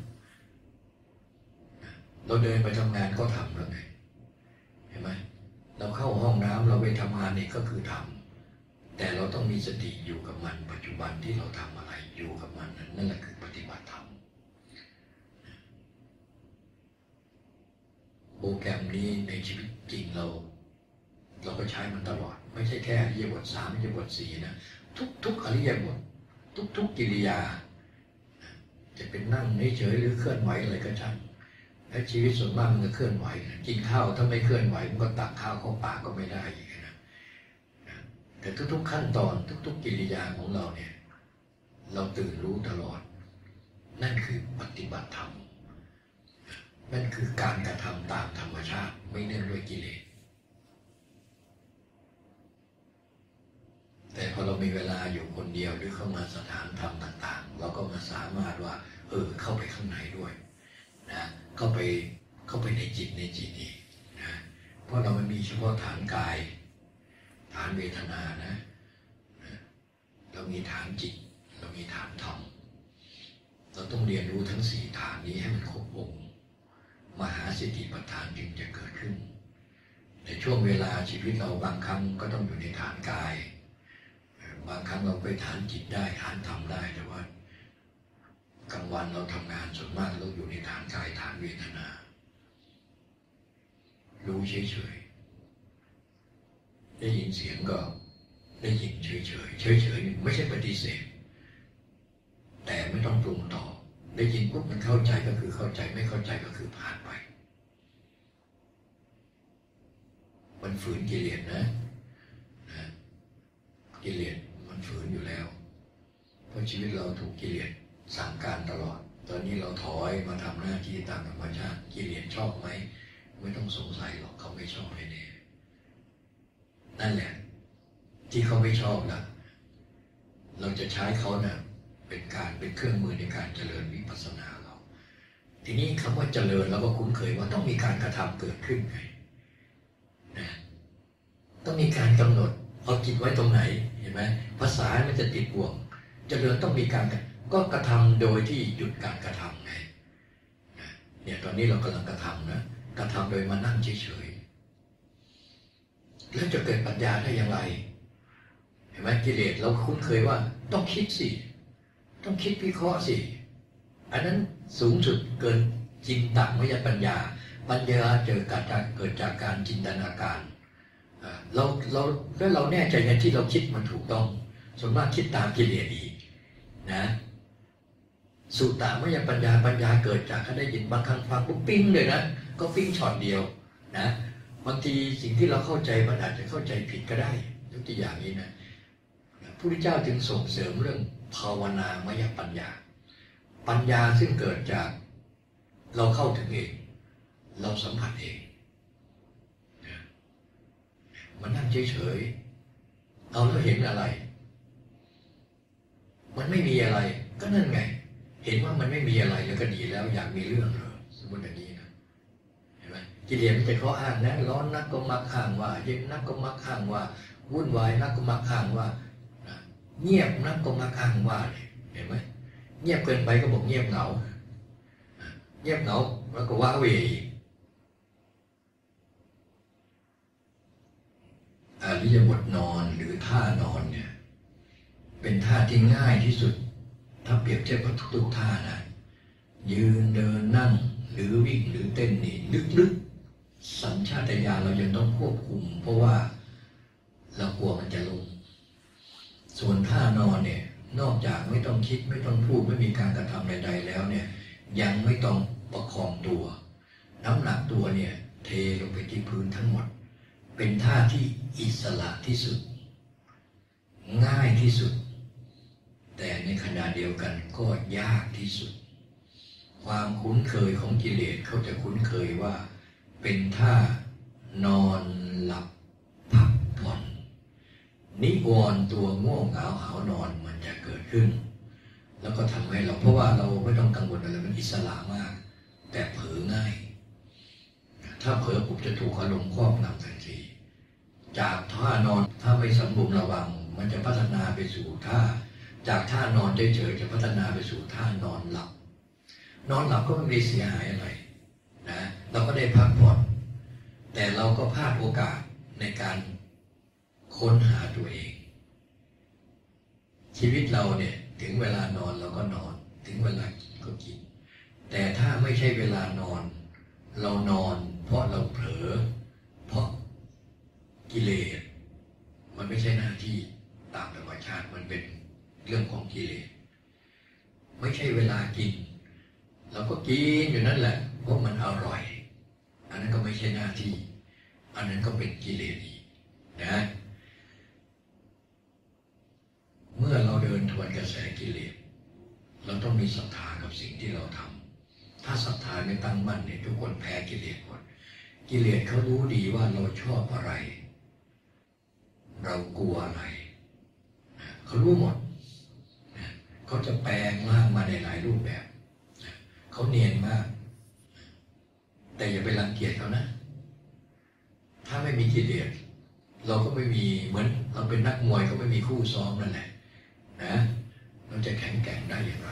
เราเดินไปทำงานก็ทำแล้วไงเห็นไหมเราเข้าห้องน้ำเราไปทำงานนี่ก็คือทำแต่เราต้องมีสติอยู่กับมัน ปัจจุบันที่เราทำอะไรอยู่กับมันนั่นแหละคือปฏิบัติธรรม โปรแกรมนี้ในชีวิตจริงเรา เราก็ใช้มันตลอด ไม่ใช่แค่อริยบทสามอริยบทสี่นะทุกทุกอริยบททุกทุกกิริยา จะเป็นนั่งเฉยหรือเคลื่อนไหวอะไรก็ช่างและชีวิตส่วนมากมันก็เคลื่อนไหวกินข้าวถ้าไม่เคลื่อนไหวมันก็ตักข้าวเข้าปากก็ไม่ได้อีกนะแต่ทุก ๆ ขั้นตอนทุก ๆ กิริยาของเราเนี่ย เราตื่นรู้ตลอด นั่นคือปฏิบัติธรรม นั่นคือการกระทำตามธรรมชาติไม่เนื่องด้วยกิเลส แต่พอเรามีเวลาอยู่คนเดียวหรือเข้ามาสถานธรรมต่าง ๆ เราก็มาสามารถว่า เออเข้าไปข้างในด้วยนะเข้าไปเข้าไปในจิตในจิตอีกนะเพราะเราไม่มีเฉพาะฐานกาย ฐานเวทนานะนะเรามีฐานจิต เรามีฐานธรรมเราต้องเรียนรู้ทั้งสี่ฐานนี้ให้มันครบองค์ มหาสติปัฏฐานจึงจะเกิดขึ้นในช่วงเวลาชีวิตเราบางครั้งก็ต้องอยู่ในฐานกาย บางครั้งเราไปฐานจิตได้ฐานธรรมได้แต่ว่ากลางวันเราทำงานส่วนมากเราอยู่ในฐานกายฐานเวทนา รู้เฉยๆได้ยินเสียงก็ได้ยินเฉยๆเฉยๆไม่ใช่ปฏิเสธ แต่ไม่ต้องปรุงต่อ ได้ยินปุ๊บมันเข้าใจก็คือเข้าใจไม่เข้าใจก็คือผ่านไป มันฝืนกิเลสนะนะกิเลสมันฝืนอยู่แล้ว เพราะชีวิตเราถูกกิเลสสั่งการตลอด ตอนนี้เราถอยมาทำหน้าที่ตามธรรมชาติกิเลสชอบไหมไม่ต้องสงสัยหรอกเขาไม่ชอบแน่ๆนั่นแหละ ที่เขาไม่ชอบล่ะเราจะใช้เขานะ่ะ เป็นการเป็นเครื่องมือในการเจริญวิปัสสนาเรา ทีนี้คำว่าเจริญเราก็คุ้นเคยว่าต้องมีการกระทำเกิดขึ้นไงนะต้องมีการกำหนดเอาจิตไว้ตรงไหนเห็นไหมภาษามันจะติดบ่วง เจริญต้องมีการก็กระทำโดยที่หยุดการกระทำไงเนี่ยตอนนี้เรากำลังกระทำนะกระทำโดยมานั่งเฉยๆแล้วจะเกิดปัญญาได้อย่างไรเห็นไหมกิเลสเราคุ้นเคยว่าต้องคิดสิ ต้องคิดวิเคราะห์สิ อันนั้นสูงสุดเกินจินตมยปัญญา ปัญญาเจอการเกิดจากการจินตนาการเราเราแล้วเราแน่ใจไงที่เราคิดมันถูกต้องส่วนมากคิดตามกิเลสอีกนะสุตตามยปัญญาปัญญาเกิดจากเขาได้ยินบางครั้งฟังปุ๊บปิ้งเลยนะก็ปิ้งช็อตเดียวนะบางทีสิ่งที่เราเข้าใจมันอาจจะเข้าใจผิดก็ได้ยกตัวอย่างนี้นะพระพุทธเจ้าจึงส่งเสริมเรื่อง ภาวนามยปัญญา ปัญญาซึ่งเกิดจากเราเข้าถึงเอง เราสัมผัสเองมันนั่งเฉยๆเอาแล้วเห็นอะไร มันไม่มีอะไร ก็นั่นไง เห็นว่ามันไม่มีอะไรแล้วก็ดีแล้ว อยากมีเรื่องเหรอสมมติอย่างนี้นะเห็นไหมกิเลสมันเป็นข้ออ้างนะร้อนนักก็มักอ้างว่า เย็นนักก็มักอ้างว่าวุ่นวายนักก็มักอ้างว่า เงียบนักก็มักอ้างว่าเห็นไหมเงียบเกินไปก็บอกเงียบเหงา เงียบเหงาแล้วก็ว่าเวอริยบทนอนหรือท่านอนเนี่ย เป็นท่าที่ง่ายที่สุด ถ้าเปรียบเทียบกับทุกๆท่านะยืนเดินนั่งหรือวิ่งหรือเต้นนี่ลึกๆสัญชาตญาณเรายังต้องควบคุม เพราะว่าเรากลัวมันจะลง ส่วนท่านอนเนี่ยนอกจากไม่ต้องคิดไม่ต้องพูดไม่มีการกระทำใด ๆ แล้วเนี่ยยังไม่ต้องประคองตัว น้ำหนักตัวเนี่ยเทลงไปที่พื้นทั้งหมด เป็นท่าที่อิสระที่สุด ง่ายที่สุด แต่ในขณะเดียวกันก็ยากที่สุด ความคุ้นเคยของกิเลสเขาจะคุ้นเคยว่า เป็นท่านอนหลับ นิวรณ์ตัวง่วงเหงาหานอนมันจะเกิดขึ้น แล้วก็ทำให้เราเพราะว่าเราไม่ต้องกังวลอะไรมันอิสระมาก แต่เผลอง่าย ถ้าเผลอปุ๊บจะถูกอารมณ์ครอบงำทันทีจากท่านอนถ้าไม่สำรวมระวัง มันจะพัฒนาไปสู่ท่า จากท่านอนเฉยๆจะพัฒนาไปสู่ท่านอนหลับ นอนหลับก็ไม่ได้เสียหายอะไรนะเราก็ได้พักผ่อนแต่เราก็พลาดโอกาสในการ ค้นหาตัวเอง ชีวิตเราเนี่ย ถึงเวลานอนเราก็นอน ถึงเวลากินก็กิน แต่ถ้าไม่ใช่เวลานอน เรานอน เพราะเราเผลอ เพราะกิเลสมันไม่ใช่หน้าที่ตามธรรมชาติมันเป็นเรื่องของกิเลสไม่ใช่เวลากินเราก็กินอยู่นั่นแหละเพราะมันอร่อย อันนั้นก็ไม่ใช่หน้าที่ อันนั้นก็เป็นกิเลสอีกนะ เมื่อเราเดินทวนกระแสกิเลสเราต้องมีศรัทธากับสิ่งที่เราทำถ้าศรัทธาไม่ตั้งมั่นเนี่ยทุกคนแพ้กิเลสหมดกิเลสเขารู้ดีว่าเราชอบอะไร เรากลัวอะไรเขารู้หมดเขาจะแปลงร่างมาในหลายรูปแบบเขาเนียนมาก แต่อย่าไปรังเกียจเขานะ ถ้าไม่มีกิเลสเราก็ไม่มีเหมือนเราเป็นนักมวยก็ไม่มีคู่ซ้อมนั่นแหละ นะเราจะแข็งแกร่งได้อย่างไร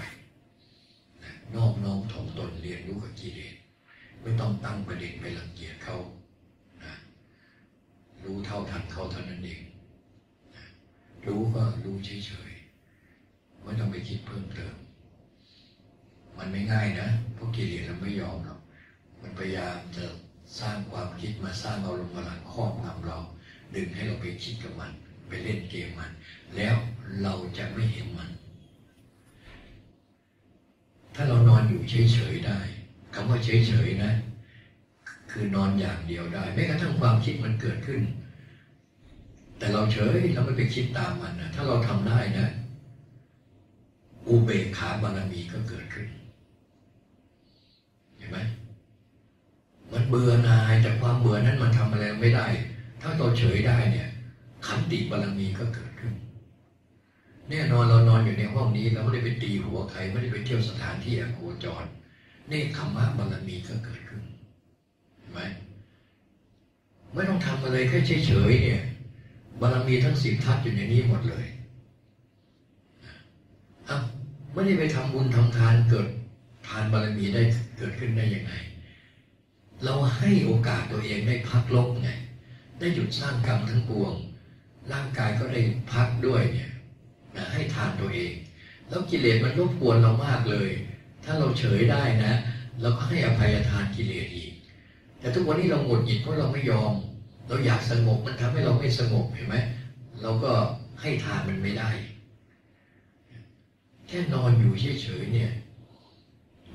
ตนเรียนรู้กับกิเลสไม่ต้องตั้งประเด็นไปรังเกียจเขานะรู้เท่าทันเขาเท่านั้นเองนะรู้ก็รู้เฉยๆไม่ต้องไปคิดเพิ่มเติม มันไม่ง่ายนะเพราะกิเลสเราไม่ยอมหรอกมันพยายามจะสร้างความคิดมาสร้างเอารมณ์พลังครอบงำเรา ดึงให้เราไปคิดกับมัน ไปเล่นเกมมัน แล้ว เราจะไม่เห็นมัน ถ้าเรานอนอยู่เฉยๆได้คำว่าเฉยๆนะ คือนอนอย่างเดียวได้แม้กระทั่งความคิดมันเกิดขึ้น แต่เราเฉยเราไม่ไปคิดตามมันนะถ้าเราทำได้นะ อุเบกขาบารมีก็เกิดขึ้น เห็นไหมมันเบื่อหน่ายแต่ความเบื่อนั้นมันทำอะไรไม่ได้ ถ้าเราเฉยได้เนี่ยขันติบารมีก็เกิด แน่นอนเรานอนอยู่ในห้องนี้ เราไม่ได้ไปตีหัวใครไม่ได้ไปเที่ยวสถานที่อโคจรเนคขมมะบารมีก็เกิดขึ้นเห็นไหมไม่ต้องทำอะไรแค่เฉยๆเนี่ยบารมีทั้งสิบทัศอยู่ในนี้หมดเลยอ้าวไม่ได้ไปทำบุญทำทานเกิดทานบารมีได้เกิดขึ้นได้ยังไง เราให้โอกาสตัวเองได้พักลบไงได้หยุดสร้างกรรมทั้งปวง ร่างกายก็ได้พักด้วยเนี่ย ให้ทานตัวเอง แล้วกิเลสมันรบกวนเรามากเลย ถ้าเราเฉยได้นะเราก็ให้อภัยทานกิเลสอีก แต่ทุกวันนี้เราหงุดหงิดเพราะเราไม่ยอม เราอยากสงบมันทำให้เราไม่สงบเห็นไหมเราก็ให้ทานมันไม่ได้ แค่นอนอยู่เฉยๆเนี่ย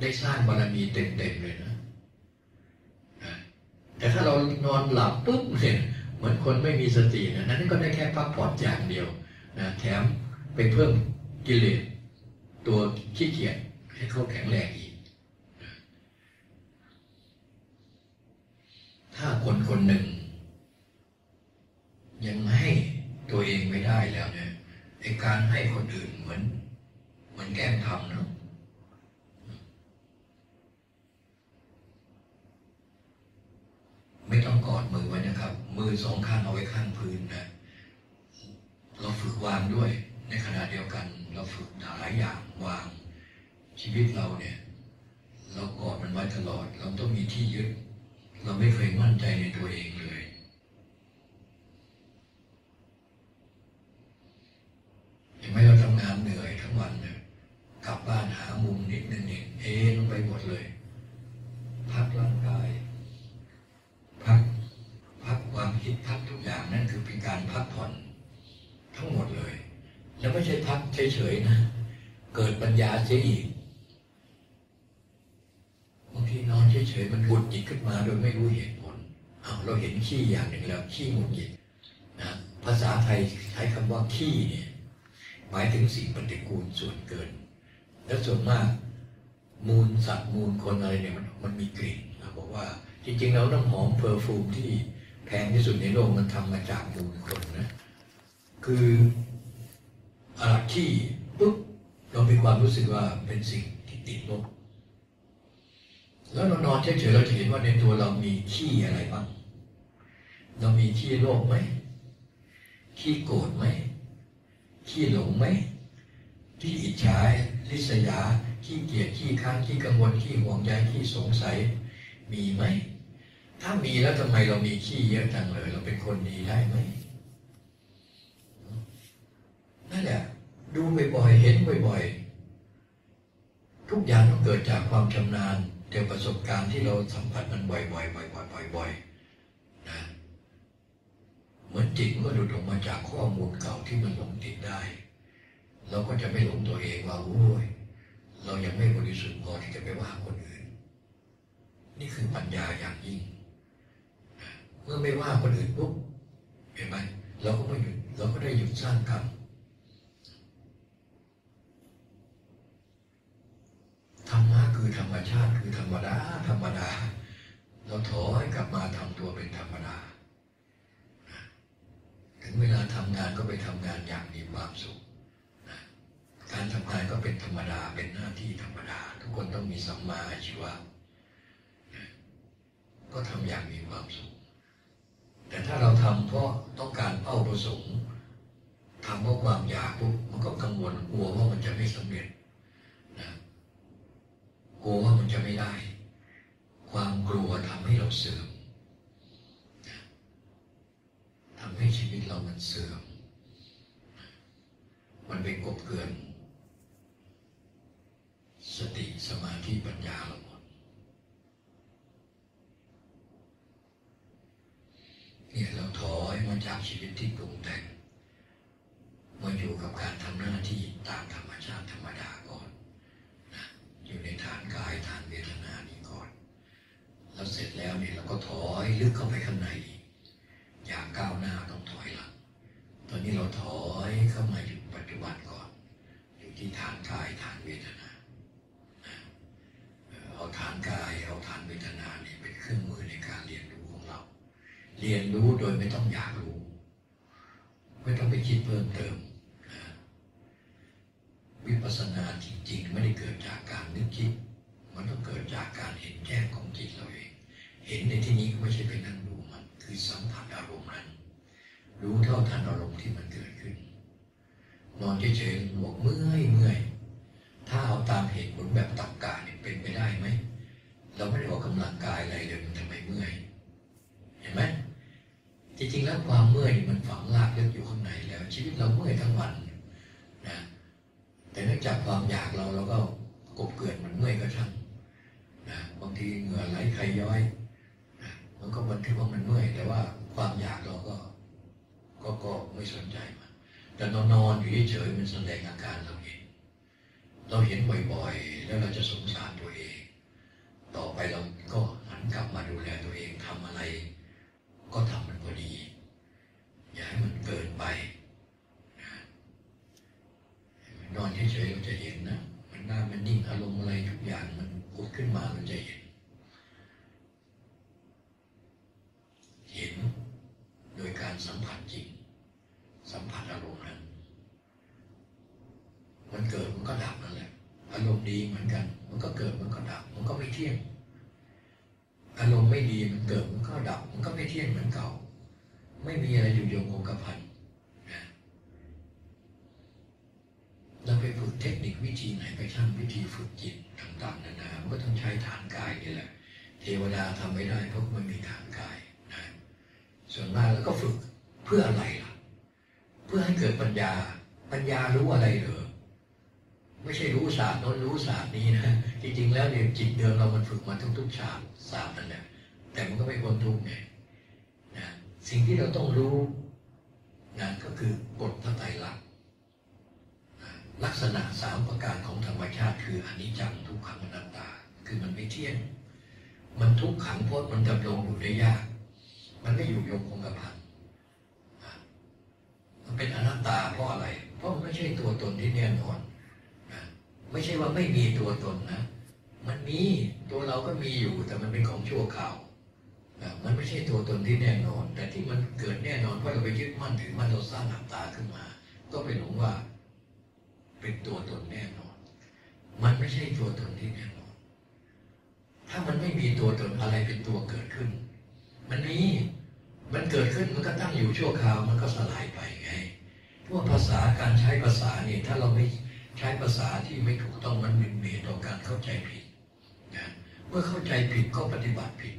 ได้สร้างบารมีเต็มๆเลยนะ แต่ถ้าเรานอนหลับปุ๊บเนี่ยเหมือนคนไม่มีสตินะนั้นก็ได้แค่พักผ่อนอย่างเดียวนะแถม ไปเพิ่มกิเลสตัวขี้เกียจให้เขาแข็งแรงอีก ถ้าคนคนหนึ่งให้ตัวเองไม่ได้แล้วเนี่ยไอการให้คนอื่นเหมือนเหมือนแกล้งทำเนาะ ไม่ต้องกอดมือไว้นะครับ มือสองข้างเอาไว้ข้างพื้นนะ เราฝึกวางด้วย ในขณะเดียวกัน เราฝึกหลายอย่างวาง ชีวิตเราเนี่ย เรากอดมันไว้ตลอด เราต้องมีที่ยึด เราไม่เคยมั่นใจในตัวเองเลย เห็นไหมเราทำงานเหนื่อยทั้งวันเนี่ยกลับบ้านหามุมนิดนึงเนี่ยเอ็นลงไปหมดเลย พักร่างกาย พักพักความคิดพักทุกอย่างนั่นคือเป็นการพักผ่อนทั้งหมดเลย แล้วไม่ใช่พักเฉยๆนะ เกิดปัญญาเสียอีกบางทีนอนเฉยๆมันหงุดหงิดขึ้นมาโดยไม่รู้เหตุผลอ้าเราเห็นขี้อย่างหนึ่งแล้วขี้หงุดหงิดนะภาษาไทยใช้คำว่าขี้เนี่ยหมายถึงสิ่งปฏิกูลส่วนเกิน แล้วส่วนมากมูลสัตว์มูลคนอะไรเนี่ยมันมันมีกลิ่นเราบอกว่าจริงๆแล้วน้ำหอม perfume ที่แพงที่สุดในโลกมันทำมาจากมูลคนนะ คืออขี้ เรามีความรู้สึกว่าเป็นสิ่งที่ติดลบแล้วเรานอนเฉยๆเราจะเห็นว่าในตัวเรามีขี้อะไรบ้างเรามีขี้โลภไหมขี้โกรธไหมขี้หลงไหมขี้อิจฉาลิษยาขี้เกียจขี้ค้านขี้กังวลขี้ห่วงใยขี้สงสัย มีไหม ถ้ามีแล้วทำไมเรามีขี้เยอะจังเลย เราเป็นคนดีได้ไหม นั่นแหละ ดูบ่อยๆ เห็นบ่อยๆ ทุกอย่างต้องเกิดจากความชำนาญเดี๋ยวประสบการณ์ที่เราสัมผัสมันบ่อยๆ บ่อยๆ บ่อยๆ นะ เหมือนจิตเมื่อหลุดออกมาจากข้อมูลเก่าที่มันหลงติดได้ เราก็จะไม่หลงตัวเองว่าโอ้ยเรายังไม่บริสุทธิ์พอที่จะไปว่าคนอื่น นี่คือปัญญาอย่างยิ่ง เมื่อไม่ว่าคนอื่นปุ๊บเห็นไหมเราก็ไม่หยุดเราก็ได้หยุดสร้างกรรม ธ รรมะคือธรรมชาติคือธรรมดาธรรมดา เราถอยกลับมาทำตัวเป็นธรรมดา ถึงเวลาทำงานก็ไปทำงานอย่างมีความสุขการทำงานก็เป็นธรรมดาเป็นหน้าที่ธรรมดา ทุกคนต้องมีสัมมาอาชีวะก็ทำอย่างมีความสุข แต่ถ้าเราทำเพราะต้องการเป้าประสงค์ทำเพราะความอยากปุ๊บมันก็กังวลกลัวว่ามันจะไม่สำเร็จ กลัวว่ามันจะไม่ได้ ความกลัวทำให้เราเสื่อมทำให้ชีวิตเรามันเสื่อม มันไปกบเกลื่อนสติสมาธิปัญญาเราหมดเนี่ยเราถอยมาจากชีวิตที่ปรุงแต่งมาอยู่กับการทำหน้าที่ตามธรรมชาติธรรมดาก่อน อยู่ในฐานกายฐานเวทนานี้ก่อน แล้วเสร็จแล้วเนี่ยเราก็ถอยลึกเข้าไปข้างในอีกอยากก้าวหน้าต้องถอยหลัง ตอนนี้เราถอยเข้ามาอยู่ปัจจุบันก่อน อยู่ที่ฐานกายฐานเวทนาเอาฐานกายเอาฐานเวทนาเนี่ยเป็นเครื่องมือในการเรียนรู้ของเรา เรียนรู้โดยไม่ต้องอยากรู้ ไม่ต้องไปคิดเพิ่มเติม วิปัสสนาจริงๆ ไม่ได้เกิดจากการนึกคิด มันต้องเกิดจากการเห็นแจ้งของจิตเราเอง เห็นในที่นี้ก็ไม่ใช่เป็นนั่งดูมัน คือสัมผัสอารมณ์นั้น รู้เท่าทันอารมณ์ที่มันเกิดขึ้น นอนเฉยๆบอกเมื่อยเมื่อยถ้าเอาตามเหตุผลแบบตักกะเนี่ยเป็นไปได้ไหม เราไม่ได้ออกกำลังกายอะไรเลยมันทำไมเมื่อย เห็นไหมจริงๆแล้วความเมื่อยมันฝังรากลึกอยู่ข้างในแล้ว ชีวิตเราเมื่อยทั้งวัน แต่เนื่องจากความอยากเราเราก็กบเกลื่อนมันเมื่อยก็ช่างนะบางทีเหงื่อไหลใครย้อยนะมันก็บันทึกว่ามันเมื่อย แต่ว่าความอยากเราก็ก็ก็ไม่สนใจมันแต่นอนนอนอยู่เฉยๆมันแสดงอาการเราเห็นเราเห็นบ่อยๆ แล้วเราจะสงสารตัวเอง ต่อไปเราก็หันกลับมาดูแลตัวเองทำอะไร ก็ทำมันพอดี อย่าให้มันเกินไป นอนเฉยๆเราจะเห็นนะ มันหน้ามันนิ่งอารมณ์อะไรทุกอย่างมันผุดขึ้นมาเราจะเห็น เห็นโดยการสัมผัสจริง สัมผัสอารมณ์นั้น มันเกิดมันก็ดับนั่นแหละ อารมณ์ดีเหมือนกัน มันก็เกิดมันก็ดับ มันก็ไม่เที่ยง อารมณ์ไม่ดีมันเกิดมันก็ดับ มันก็ไม่เที่ยงเหมือนเก่า ไม่มีอะไรอยู่โยงคงกระพันนะ เราไปฝึกเทคนิควิธีไหนไปช่างวิธีฝึกจิตต่างๆนานาก็ต้องใช้ฐานกายนี่แหละ เทวดาทำไม่ได้เพราะมันมีฐานกายนะส่วนมากแล้วก็ฝึกเพื่ออะไรล่ะ เพื่อให้เกิดปัญญา ปัญญารู้อะไรเหรอไม่ใช่รู้ศาสตร์โน้นรู้ศาสตร์นี้นะจริงๆแล้วเนี่ยจิตเดิมเรามันฝึกมาทุกๆศาสตร์ศาสตร์นั่นแหละแต่มันก็ไม่พ้นทุกข์ไงนะสิ่งที่เราต้องรู้นะก็คือกฎพระไตรลักษณ์ ลักษณะสามประการของธรรมชาติคืออนิจจังทุกขังอนัตตา คือมันไม่เที่ยง มันทุกขังเพราะมันดำรงอยู่ได้ยาก มันไม่อยู่ยงคงกระพันมันเป็นอนัตตาเพราะอะไร เพราะมันไม่ใช่ตัวตนที่แน่นอนไม่ใช่ว่าไม่มีตัวตนนะ มันมีตัวเราก็มีอยู่แต่มันเป็นของชั่วคราวมันไม่ใช่ตัวตนที่แน่นอน แต่ที่มันเกิดแน่นอนเพราะเราไปยึดมั่นถือมั่นเราสร้างอัตตาขึ้นมา ก็ไปหลงว่า เป็นตัวตนแน่นอน มันไม่ใช่ตัวตนที่แน่นอน ถ้ามันไม่มีตัวตนอะไรเป็นตัวเกิดขึ้น มันมีมันเกิดขึ้นมันก็ตั้งอยู่ชั่วคราวมันก็สลายไปไง พวกภาษาการใช้ภาษาเนี่ยถ้าเราไม่ใช้ภาษาที่ไม่ถูกต้องมันเป็นเบต่อการเข้าใจผิดนะเมื่อเข้าใจผิดก็ปฏิบัติผิด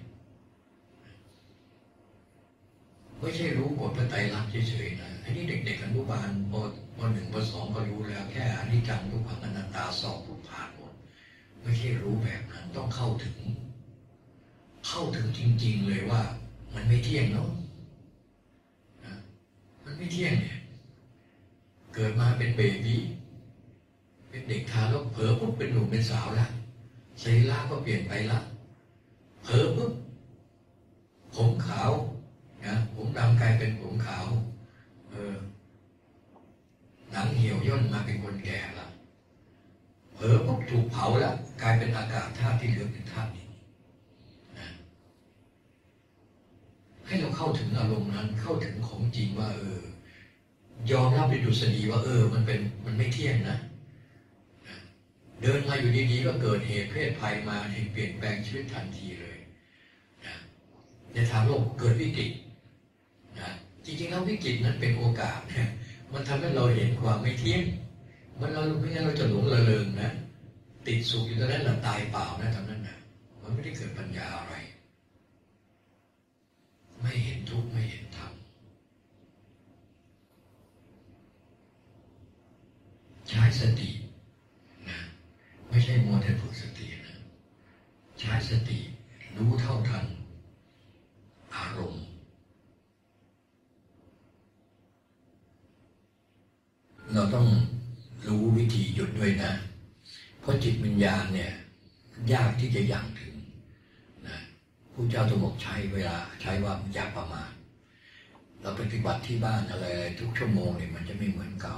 ไม่ใช่รู้บทพระไตรลักษณ์เฉยๆนะอันนี้เด็กๆอนุบาล ปปหนึ่งปสองก็รู้แล้วแค่อนิจจังทุกขังอนัตตาสอบผู้ผ่านหมดไม่ใช่รู้แบบนั้นต้องเข้าถึง เข้าถึงจริง ๆ เลยว่า มันไม่เที่ยงเนาะมันไม่เที่ยงเนี่ยเกิดมาเป็นเบบี้เป็นเด็กทารกเผลอปุ๊บเป็นหนุ่มเป็นสาวล้วสรีระก็เปลี่ยนไปละเผลอปุ๊บผมขาวนะผมดำกลายเป็นผมขาว เออ หนังเหี่ยวย่นมาเป็นคนแก่ละเผลอปุ๊บถูกเผาล้วกลายเป็นอากาศธาตุที่เหลือเป็นธาตุนนะให้เราเข้าถึงอารมณ์นั้นเข้าถึงของจริงว่า เออ ยอมรับในดุษฎีว่า เออ มันเป็นมันไม่เที่ยงนะเดินมาอยู่ดีๆก็เกิดเหตุเพศภัยมาที่เปลี่ยนแปลงชีวิตทันทีเลยนะในทางโลกเกิดวิกฤตนะจริงๆแล้ววิกฤตนั้นเป็นโอกาสนะ มันทำให้เราเห็นความไม่เที่ยง มันเราไม่งั้นเราจะหลงระเริงนะ ติดสุขอยู่ตรงนั้นแหละตายเปล่านะตอนนั้นนะมันไม่ได้เกิดปัญญาอะไร ไม่เห็นทุกข์ไม่เห็นธรรมใช้สตินะไม่ใช่มัวแต่ฝึกสตินะ ใช้สติรู้เท่าทัน อารมณ์ เราต้องรู้วิธีหยุดด้วยนะ เพราะจิตวิญญาณเนี่ย ยากที่จะยังถึงนะผู้เจ้าทรงบอกใช้เวลาใช้ว่ามันยากประมาณเราปฏิบัติที่บ้านอะไรทุกชั่วโมงเนี่ยมันจะไม่เหมือนเก่า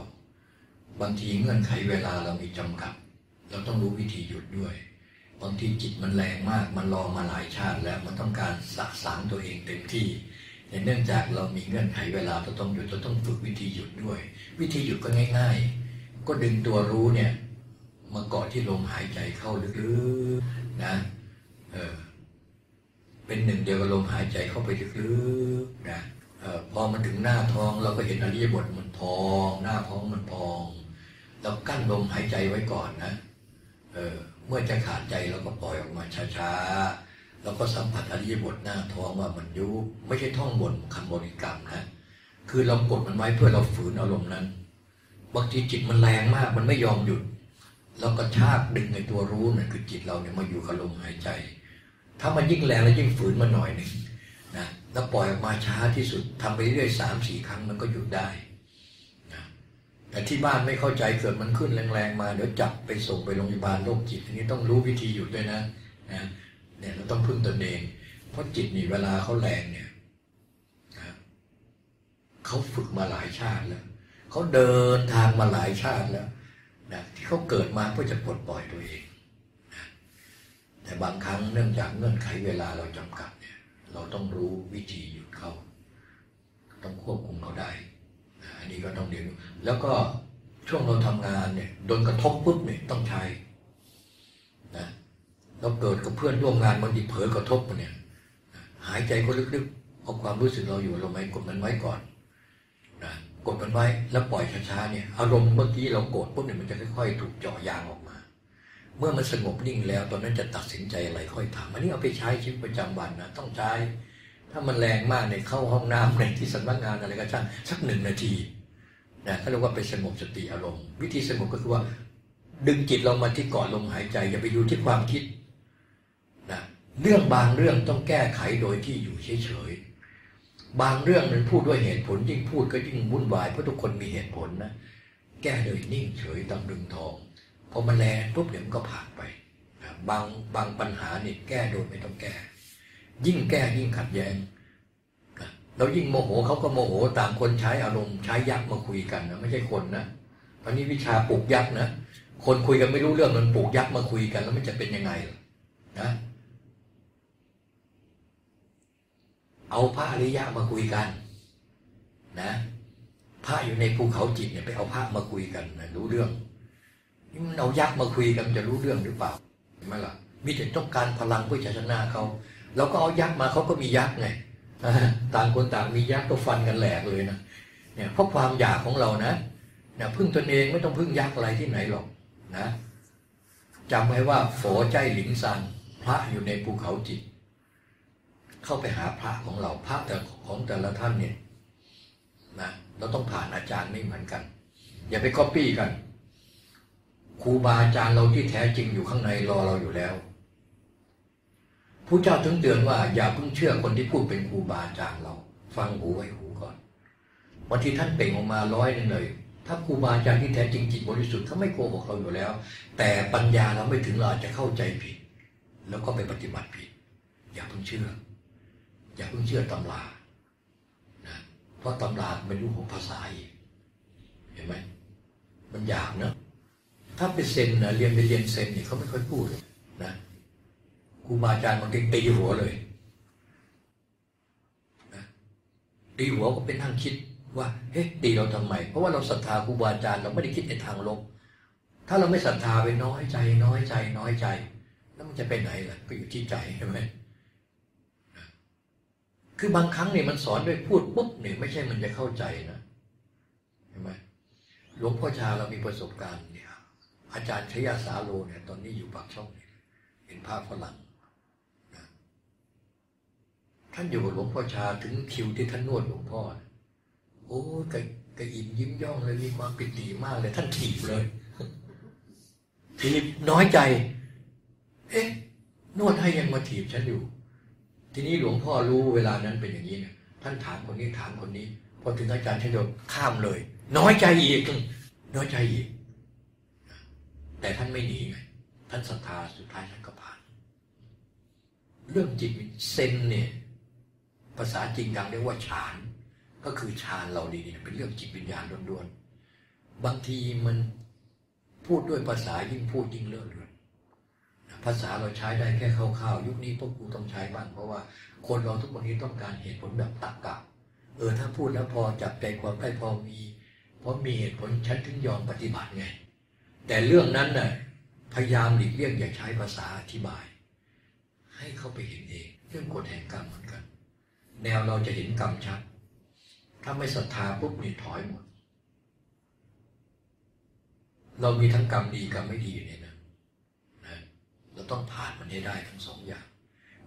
บางทีเงื่อนไขเวลาเรามีจำกัด เราต้องรู้วิธีหยุดด้วย บางทีจิตมันแรงมาก มันรอมาหลายชาติแล้วมันต้องการสะสางตัวเองเต็มที่ แต่เนื่องจากเรามีเงื่อนไขเวลาเราต้องหยุดเราต้องฝึกวิธีหยุดด้วย วิธีหยุดก็ง่าย ๆ ก็ดึงตัวรู้เนี่ยมาเกาะที่ลมหายใจเข้าลึกๆนะเออเป็นหนึ่งเดียวกับลมหายใจเข้าไปลึกๆนะเออพอมันถึงหน้าท้องเราก็เห็นอริยบทมันพอง หน้าท้องมันพอง เรากั้นลมหายใจไว้ก่อนนะเออเมื่อจะขาดใจเราก็ปล่อยออกมาช้าๆ แล้วก็สัมผัสอริยบทหน้าท้องว่ามันยุบไม่ใช่ท่องบนคำบริกรรมนะคือเรากดมันไว้เพื่อเราฝืนอารมณ์นั้นบางทีจิตมันแรงมากมันไม่ยอมหยุดแล้วก็ชากดึงในตัวรู้นั่นคือจิตเราเนี่ยมาอยู่กับลมหายใจ ถ้ามันยิ่งแรงแล้วยิ่งฝืนมาหน่อยหนึ่งนะแล้วปล่อยออกมาช้าที่สุดทำไปเรื่อยๆสามสี่ครั้งมันก็หยุดได้นะแต่ที่บ้านไม่เข้าใจเกิดมันขึ้นแรงๆมาเดี๋ยวจับไปส่งไปโรงพยาบาลโรคจิตอันนี้ต้องรู้วิธีหยุดด้วยนะนะ เนี่ยเราต้องพึ่งตนเอง เพราะจิตนี่เวลาเขาแรงเนี่ยนะเขาฝึกมาหลายชาติแล้วเขาเดินทางมาหลายชาติแล้วนะที่เขาเกิดมาเพื่อจะปลดปล่อยตัวเองนะแต่บางครั้งเนื่องจากเงื่อนไขเวลาเราจำกัดเนี่ยเราต้องรู้วิธีหยุดเขาต้องควบคุมเขาได้นะอันนี้ก็ต้องเรียนแล้วก็ช่วงเราทำงานเนี่ยโดนกระทบปุ๊บเนี่ยต้องใช้นะ เราเกิดกับเพื่อนร่วมงานบางทีเผลอกระทบมันเนี่ย หายใจก็ลึกๆเอาความรู้สึกเราอยู่เราไม่กดมันไว้ก่อนนะกดมันไว้แล้วปล่อยช้าๆเนี่ยอารมณ์เมื่อกี้เราโกรธปุ๊บเนี่ยมันจะค่อยๆ ถูกเจาะยางออกมา เมื่อมันสงบนิ่งแล้ว ตอนนั้นจะตัดสินใจอะไรค่อยทำอันนี้เอาไปใช้ชีวิตประจำวันนะต้องใช้ ถ้ามันแรงมากในยเข้าห้องน้ำในที่สำนักงานอะไรก็ช่างสักหนึ่งนาทีนะเขาเรียกว่าไปสงบสติอารมณ์ วิธีสงบก็คือว่า ดึงจิตเรามาที่เกาะลมหายใจอย่าไปอยู่ที่ความคิด เรื่องบางเรื่องต้องแก้ไขโดยที่อยู่เฉยๆ บางเรื่องมันพูดด้วยเหตุผลยิ่งพูดก็ยิ่งวุ่นวายเพราะทุกคนมีเหตุผลนะ แก้โดยนิ่งเฉยตำลึงทองพอมันแรงปุ๊บเดี๋ยวมันก็ผ่านไปบางบางปัญหานี่แก้โดยไม่ต้องแก้ ยิ่งแก้ยิ่งขัดแย้งแล้วยิ่งโมโหเขาก็โมโหต่างคนใช้อารมณ์ใช้ยักษ์มาคุยกันนะไม่ใช่คนนะตอนนี้วิชาปลูกยักษ์นะคนคุยกันไม่รู้เรื่องมันปลูกยักษ์มาคุยกันแล้วมันจะเป็นยังไงนะ เอาพระอริยะมาคุยกันนะพระอยู่ในภูเขาจิตเนี่ยไปเอาพระมาคุยกันนะรู้เรื่องนี่มันเอายักษ์มาคุยกันจะรู้เรื่องหรือเปล่าเห็นไหมล่ะ มีแต่ต้องการพลังเพื่อจะชนะเขาเราก็เอายักษ์มาเขาก็มียักษ์ไงต่างคนต่างมียักษ์ก็ฟันกันแหลกเลยนะเนี่ยเพราะความอยากของเรานะเนี่ยพึ่งตนเองไม่ต้องพึ่งยักษ์อะไรที่ไหนหรอกนะจำไว้ว่าโฝใจหลิงซันพระอยู่ในภูเขาจิต เข้าไปหาพระของเราพระแต่ของแต่ละท่านเนี่ยนะเราต้องผ่านอาจารย์ไม่เหมือนกัน อย่าไปก๊อปปี้กันครูบาอาจารย์เราที่แท้จริงอยู่ข้างในรอเราอยู่แล้วผู้เจ้าถึงเตือนว่าอย่าเพิ่งเชื่อคนที่พูดเป็นครูบาอาจารย์เรา ฟังหูไว้หูก่อนบางทีท่านเป่งออกมาร้อยนึงเลย ถ้าครูบาอาจารย์ที่แท้จริงจิตบริสุทธิ์เขาไม่โกหกเราอยู่แล้ว แต่ปัญญาเราไม่ถึงเราจะเข้าใจผิด แล้วก็ไปปฏิบัติผิด อย่าเพิ่งเชื่อ อย่าเพิ่งเชื่อตำรานะเพราะตำราเป็นรูปของภาษาอีกเห็นไหมมันยากเนอะถ้าเป็นเซนนะเรียนไปเรียนเซนเนี่ยเขาไม่ค่อยพูดนะครูบาอาจารย์บางทีตีหัวเลยนะตีหัวก็เป็นนั่งคิดว่าเฮ้ตีเราทำไม เพราะว่าเราศรัทธาครูบาอาจารย์เราไม่ได้คิดในทางลบถ้าเราไม่ศรัทธาไปน้อยใจ น้อยใจ น้อยใจ แล้วมันจะไปไหนล่ะก็อยู่ที่ใจใช่ไหม คือบางครั้งเนี่ยมันสอนด้วยพูดปุ๊บเนี่ยไม่ใช่มันจะเข้าใจนะเห็นไหมหลวงพ่อชาเรามีประสบการณ์เนี่ยออาจารย์ชยาสาโลเนี่ยตอนนี้อยู่ปากช่องเห็นภาพฝรั่งนะท่านอยู่กับหลวงพ่อชาถึงคิวที่ท่านนวดหลวงพ่อโอ้กระกระอิ่มยิ้มย่องเลยมีความปิติมากเลย ท่านถีบเลยทีนี้น้อยใจ เอ๊ะนวดให้ยังมาถีบฉันอยู่ ทีนี้หลวงพ่อรู้เวลานั้นเป็นอย่างนี้เนี่ยท่านถามคนนี้ถามคนนี้ พอถึงอาจารย์ชโยข้ามเลย น้อยใจอีกน้อยใจอีก แต่ท่านไม่หนีไงท่านศรัทธาสุดท้ายท่านก็ผ่าน เรื่องจิตเซนเนี่ยภาษาจริงดังเรียกว่าฌาน ก็คือฌานเราดีๆเป็นเรื่องจิตวิญญาณล้วนๆบางทีมันพูดด้วยภาษายิ่งพูดยิ่งเลื่อนเลือน ภาษาเราใช้ได้แค่คร่าวๆยุคนี้พวกกูต้องใช้บ้างเพราะว่าคนเราทุกวันนี้ต้องการเหตุผลแบบตักกะเออถ้าพูดแล้วพอจับใจความได้พอมี เพราะมีเหตุผลฉันถึงยอมปฏิบัติไง แต่เรื่องนั้นน่ะพยายามหลีกเลี่ยงอย่าใช้ภาษาอธิบาย ให้เขาไปเห็นเองเรื่องกฎแห่งกรรมเหมือนกัน แนวเราจะเห็นกรรมชัด ถ้าไม่ศรัทธาปุ๊บนี่ถอยหมด เรามีทั้งกรรมดีกรรมไม่ดีอยู่ในนั้น เราต้องผ่านมันให้ได้ทั้งสองอย่าง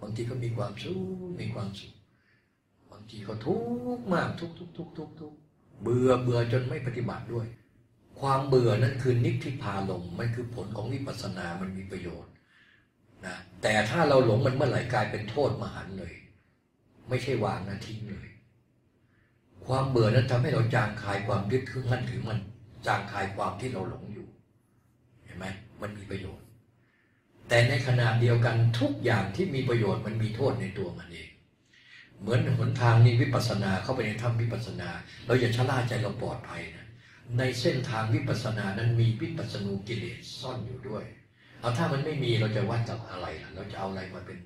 บางทีก็มีความสุขมีความสุขบางทีก็ทุกข์มากทุกทุกทุกทุกทุกเบื่อเบื่อจนไม่ปฏิบัติด้วย ความเบื่อนั้นคือนิพพิพาลมมันคือผลของวิปัสสนามันมีประโยชน์นะแต่ถ้าเราหลงมันเมื่อไหร่กลายเป็นโทษมหันเลย ไม่ใช่วางนะทิ้งเลย ความเบื่อนั้นทำให้เราจางคายความยึดถือมั่นถือมัน จางคายความที่เราหลงอยู่ เห็นไหมมันมีประโยชน์ แต่ในขณะเดียวกันทุกอย่างที่มีประโยชน์มันมีโทษในตัวมันเอง เหมือนหนทางนี้วิปัสสนาเข้าไปในธรรมวิปัสสนา เราอย่าชะล่าใจเราปลอดภัยนะในเส้นทางวิปัสสนานั้นมีวิปัสสนูกิเลสซ่อนอยู่ด้วยเอาถ้ามันไม่มีเราจะวัดกับอะไรล่ะเราจะเอาอะไรมาเป็น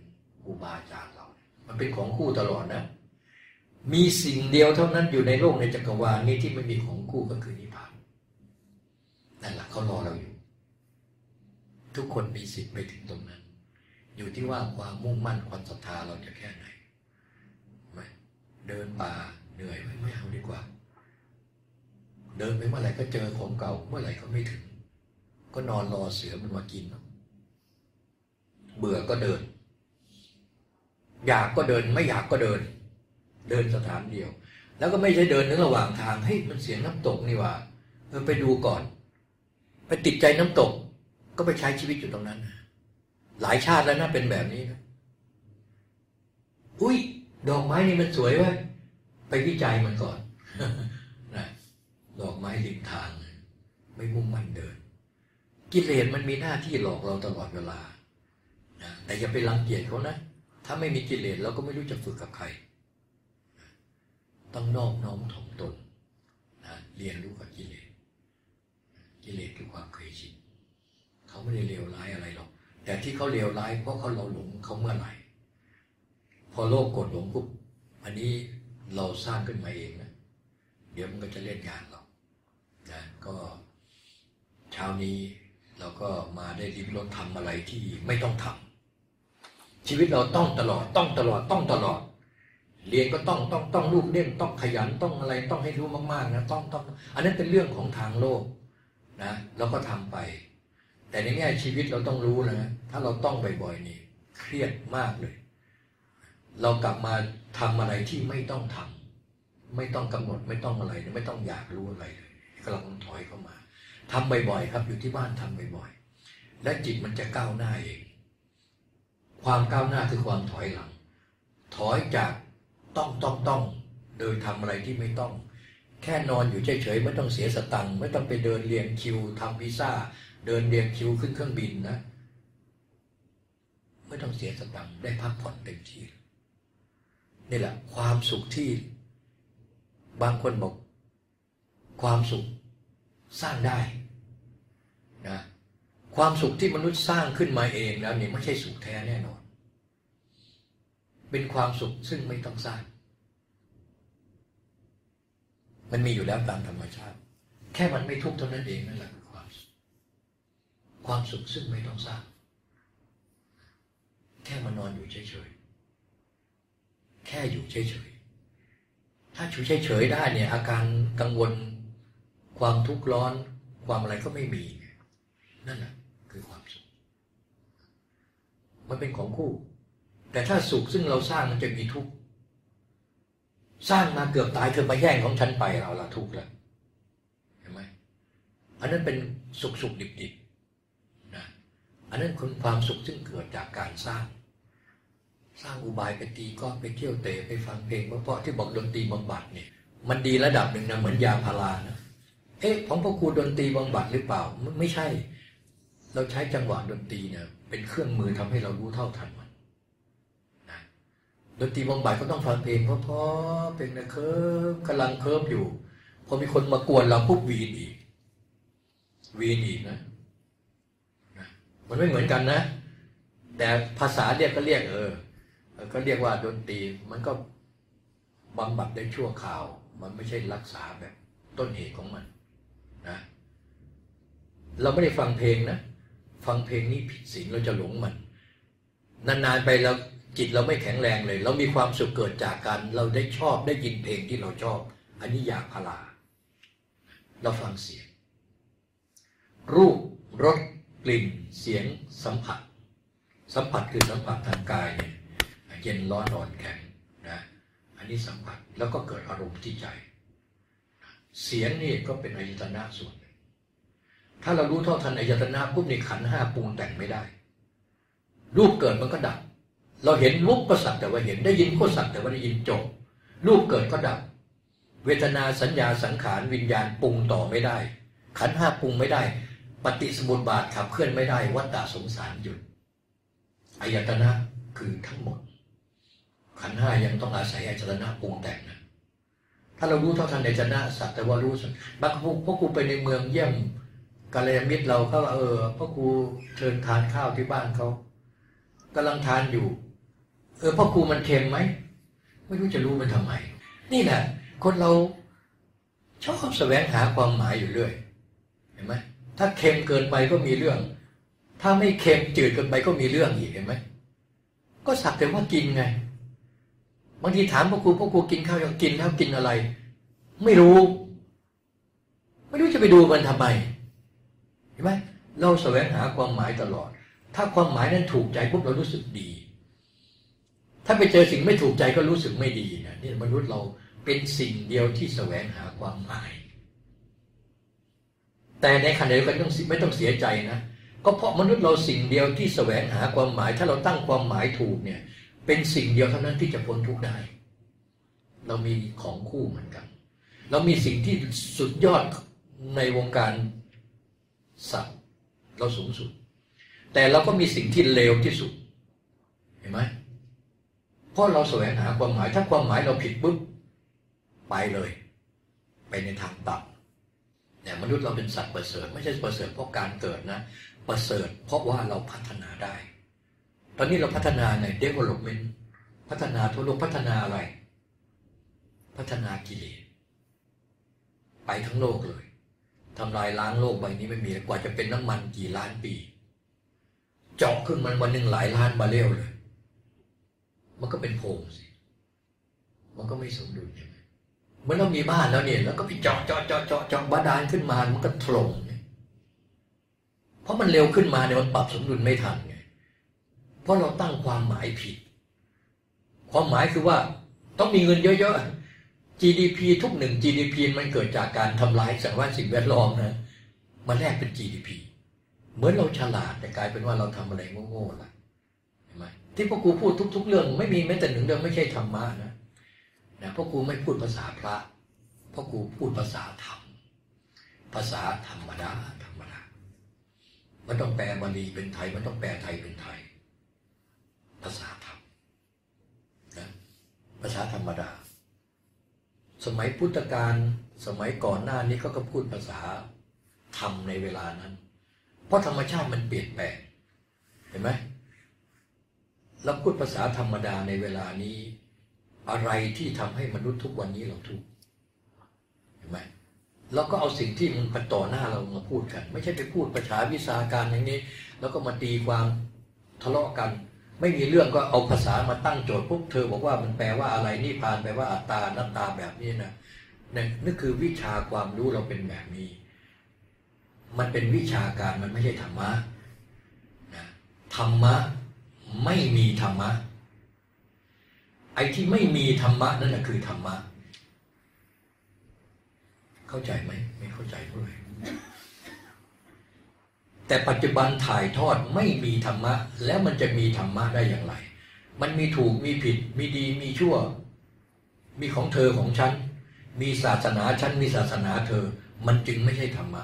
ครูบาอาจารย์เรา มันเป็นของคู่ตลอดนะ มีสิ่งเดียวเท่านั้นอยู่ในโลกในจักรวาลนี้ที่ไม่มีของคู่ก็คือนิพพานนั่นแหละเขารอเราอยู่ ทุกคนมีสิทธิ์ไปถึงตรงนั้น อยู่ที่ว่าความมุ่งมั่นความศรัทธาเราจะแค่ไหนไม่เดินป่าเหนื่อยไหมไม่เอาดีกว่า เดินไปเมื่อไหร่ก็เจอของเก่าเมื่อไหร่ก็ไม่ถึง ก็นอนรอเสือมันมากิน เบื่อก็เดิน อยากก็เดินไม่อยากก็เดิน เดินสถานเดียว แล้วก็ไม่ใช่เดินในระหว่างทางเฮ้ยมันเสียงน้ำตกนี่ว่าเออไปดูก่อน ไปติดใจน้ำตก ก็ไปใช้ชีวิตอยู่ตรงนั้น หลายชาติแล้วนะเป็นแบบนี้นะอุ้ย ดอกไม้นี่มันสวยเว้ยไปวิจัยมันก่อนนะดอกไม้ริมทาง ไม่มุ่งมั่นเดิน กิเลสมันมีหน้าที่หลอกเราตลอดเวลานะแต่อย่าไปรังเกียจเขานะ ถ้าไม่มีกิเลสเราก็ไม่รู้จะฝึกกับใคร ต้องนอบน้อมถ่อมตนนะเรียนรู้กับกิเลส กิเลสคือความเคยชิน เขาไม่ได้เลวร้ายอะไรหรอก แต่ที่เขาเลวร้ายเพราะเขาเราหลงเขาเมื่อไหร่ พอโลกกดหลงปุ๊บอันนี้เราสร้างขึ้นมาเองนะเดี๋ยวมันก็จะเล่นงานเรานะก็เช้านี้เราก็มาได้ริมรถทำอะไรที่ไม่ต้องทำชีวิตเราต้องตลอดต้องตลอดต้องตลอด เรียนก็ต้องต้องต้องลูกเล่นต้องขยันต้องอะไรต้องให้รู้มากๆนะต้องต้อง อันนั้นเป็นเรื่องของทางโลกนะเราก็ทำไป แต่ในแง่ชีวิตเราต้องรู้นะ ถ้าเราต้องบ่อยๆนี่เครียดมากเลย เรากลับมาทำอะไรที่ไม่ต้องทำไม่ต้องกำหนดไม่ต้องอะไรไม่ต้องอยากรู้อะไรเลยกำลังถอยเข้ามาทำบ่อยๆ ครับ อยู่ที่บ้านทำบ่อยๆ และจิตมันจะก้าวหน้าเอง ความก้าวหน้าคือความถอยหลัง ถอยจากต้องต้องต้อง โดยทำอะไรที่ไม่ต้อง แค่นอนอยู่เฉยๆไม่ต้องเสียสตังค์ไม่ต้องไปเดินเรียงคิวทำพิซซ่า เดินเรียงคิวขึ้นเครื่องบินนะไม่ต้องเสียสตังค์ได้พักผ่อนเต็มที่นี่แหละ ความสุขที่ บางคนบอก ความสุขสร้างได้นะความสุขที่มนุษย์สร้างขึ้นมาเองแล้วนี่ไม่ใช่สุขแท้แน่นอน เป็นความสุขซึ่งไม่ต้องสร้าง มันมีอยู่แล้วตามธรรมชาติ แค่มันไม่ทุกข์เท่านั้นเองนั่นแหละ ความสุขซึ่งไม่ต้องสร้างแค่มานอนอยู่เฉยๆ แค่อยู่เฉยๆ ถ้าอยู่เฉยๆได้เนี่ย อาการกังวล ความทุกข์ร้อน ความอะไรก็ไม่มี นั่นแหละคือความสุข มันเป็นของคู่ แต่ถ้าสุขซึ่งเราสร้างมันจะมีทุกข์ สร้างมาเกือบตายเธอมาแย่งของฉันไปเราละทุกข์แล้วเห็นไหมอันนั้นเป็นสุขสุขดิบดิบ อันนั้นคือความสุขซึ่งเกิดจากการสร้าง สร้างอุบายไปตีก็ไปเที่ยวเตะไปฟังเพลงเพราะที่บอกดนตรีบำบัดเนี่ย มันดีระดับหนึ่งนะเหมือนยาพารานะเอ๊ะของพ่อครูดนตรีบำบัดหรือเปล่าไม่ใช่ เราใช้จังหวะดนตรีเนี่ยเป็นเครื่องมือทำให้เรารู้เท่าทันมันนะดนตรีบำบัดก็ต้องฟังเพลงเพราะๆเพลงนะเคลิ้มกำลังเคลิ้มอยู่ พอมีคนมากวนเราปุ๊บวีนอีกวีนอีกนะ มันไม่เหมือนกันนะ แต่ภาษาเรียกก็เรียกเออ ก็เรียกว่าดนตรีมันก็บำบัดได้ชั่วคราว มันไม่ใช่รักษาแบบ ต้นเหตุของมันนะเราไม่ได้ฟังเพลงนะ ฟังเพลงนี้ผิดศีลเราจะหลงมัน นานๆไปแล้วจิตเราไม่แข็งแรงเลย เรามีความสุขเกิดจากการเราได้ชอบได้ยินเพลงที่เราชอบ อันนี้อยากพลาเราฟังเสียง รูปรส กลิ่นเสียงสัมผัส สัมผัสคือสัมผัสทางกายเนี่ยเย็นร้อนอ่อนแข็งนะอันนี้สัมผัสแล้วก็เกิดอารมณ์ที่ใจ เสียงนี่ก็เป็นอายตนะส่วนถ้าเรารู้เท่าทันอายตนะปุ๊บในขันห้าปรุงแต่งไม่ได้ รูปเกิดมันก็ดับ เราเห็นรูปก็สักแต่ว่าเห็นได้ยินก็สักแต่ว่าได้ยินจบรูปเกิดก็ดับ เวทนาสัญญาสังขารวิญญาณปรุงต่อไม่ได้ ขันห้าปรุงไม่ได้ ปฏิสมุติบาทขับเคลื่อนไม่ได้ วัฏฏะสงสารหยุดอายตนะคือทั้งหมด ขันห้ายังต้องอาศัยอายตนะปรุงแต่งนะถ้าเรารู้เท่าทันอายตนะสักแต่ว่ารู้สักบางพวกพวกกูไปในเมืองเยี่ยมกาลยมิตรเราเขาเออพ่อครูเชิญทานข้าวที่บ้านเขากำลังทานอยู่ เออพ่อครูมันเค็มไหมไม่รู้จะรู้มันทำไม นี่แหละคนเราชอบแสวงหาความหมายอยู่เรื่อย เห็นไหม ถ้าเค็มเกินไปก็มีเรื่อง ถ้าไม่เค็มจืดเกินไปก็มีเรื่องอีกเห็นไหมก็สักแต่ว่ากินไง บางทีถามพ่อครูพ่อครูกินข้าวยังกินแล้วกินอะไร ไม่รู้ ไม่รู้จะไปดูมันทำไมเห็นไหมเราแสวงหาความหมายตลอด ถ้าความหมายนั้นถูกใจปุ๊บเรารู้สึกดี ถ้าไปเจอสิ่งไม่ถูกใจก็รู้สึกไม่ดีนะนี่มนุษย์เราเป็นสิ่งเดียวที่แสวงหาความหมาย แต่ในขณะเดียวกันต้องไม่ต้องเสียใจนะก็เพราะมนุษย์เราสิ่งเดียวที่แสวงหาความหมาย ถ้าเราตั้งความหมายถูกเนี่ย เป็นสิ่งเดียวเท่านั้นที่จะพ้นทุกข์ได้ เรามีของคู่เหมือนกัน เรามีสิ่งที่สุดยอดในวงการสัตว์เราสูงสุด แต่เราก็มีสิ่งที่เลวที่สุด เห็นไหมเพราะเราแสวงหาความหมาย ถ้าความหมายเราผิดปุ๊บไปเลย ไปในทางต่ำ เนี่ยมนุษย์เราเป็นสัตว์ประเสริฐ ไม่ใช่ประเสริฐเพราะการเกิดนะ ประเสริฐเพราะว่าเราพัฒนาได้ ตอนนี้เราพัฒนาใน development พัฒนาทั่วโลกพัฒนาอะไร พัฒนากิเลสไปทั้งโลกเลยทำลายล้างโลกใบนี้ไม่มีกว่าจะเป็นน้ำมันกี่ล้านปี เจาะขึ้นมันวันหนึ่งหลายล้านบาเรลเลย มันก็เป็นโพงสิ มันก็ไม่สมดุลใช่ไหม มื่อเรามีบ้านแล้วเนี่ย แล้วก็ไปเจาะเจาะเจาะเจาะเจาะบาดาลขึ้นมามันก็ถล่มเนี่ยเพราะมันเร็วขึ้นมาเนี่ยมันปรับสมดุลไม่ทันไงเพราะเราตั้งความหมายผิด ความหมายคือว่าต้องมีเงินเยอะๆ GDP ทุกหนึ่ง GDP มันเกิดจากการทำลายสังวาสิ่งแวดล้อมนะมาแลกเป็น GDP เหมือนเราฉลาดแต่กลายเป็นว่าเราทำอะไรโง่ๆล่ะเห็นไหมที่พ่อครูพูดทุก ๆ เรื่อง ไม่มีแม้แต่หนึ่งเรื่องไม่ใช่ธรรมะนะ นะพ่อครูไม่พูดภาษาพระ เพ่อครูพูดภาษาธรรม ภาษาธรรมดาธรรมดา มันต้องแปลบาลีเป็นไทย มันต้องแปลไทยเป็นไทย ภาษาธรรมนะภาษาธรรมดา สมัยพุทธกาลสมัยก่อนหน้านี้เขาก็พูดภาษาธรรมในเวลานั้น เพราะธรรมชาติมันเปลี่ยนแปลง เห็นไหมเราพูดภาษาธรรมดาในเวลานี้ อะไรที่ทำให้มนุษย์ทุกวันนี้เราทุกข์เห็นไหมเราก็เอาสิ่งที่มันปต่อหน้าเรามาพูดกัน ไม่ใช่ไปพูดภาษาวิชาการอย่างนี้ แล้วก็มาตีความทะเลาะกัน ไม่มีเรื่องก็เอาภาษามาตั้งโจทย์ปุ๊บเธอบอกว่ามันแปลว่าอะไรนี่พานแปลว่าอัตตานัตตาแบบนี้นะนี่นี่คือวิชาความรู้เราเป็นแบบนี้ มันเป็นวิชาการมันไม่ใช่ธรรมะนะธรรมะไม่มีธรรมะ ไอ้ที่ไม่มีธรรมะนั่นแหละคือธรรมะ เข้าใจไหมไม่เข้าใจด้วยแต่ปัจจุบันถ่ายทอดไม่มีธรรมะ แล้วมันจะมีธรรมะได้อย่างไร มันมีถูกมีผิด มีดีมีชั่ว มีของเธอของฉัน มีศาสนาฉันมีศาสนาเธอ มันจึงไม่ใช่ธรรมะ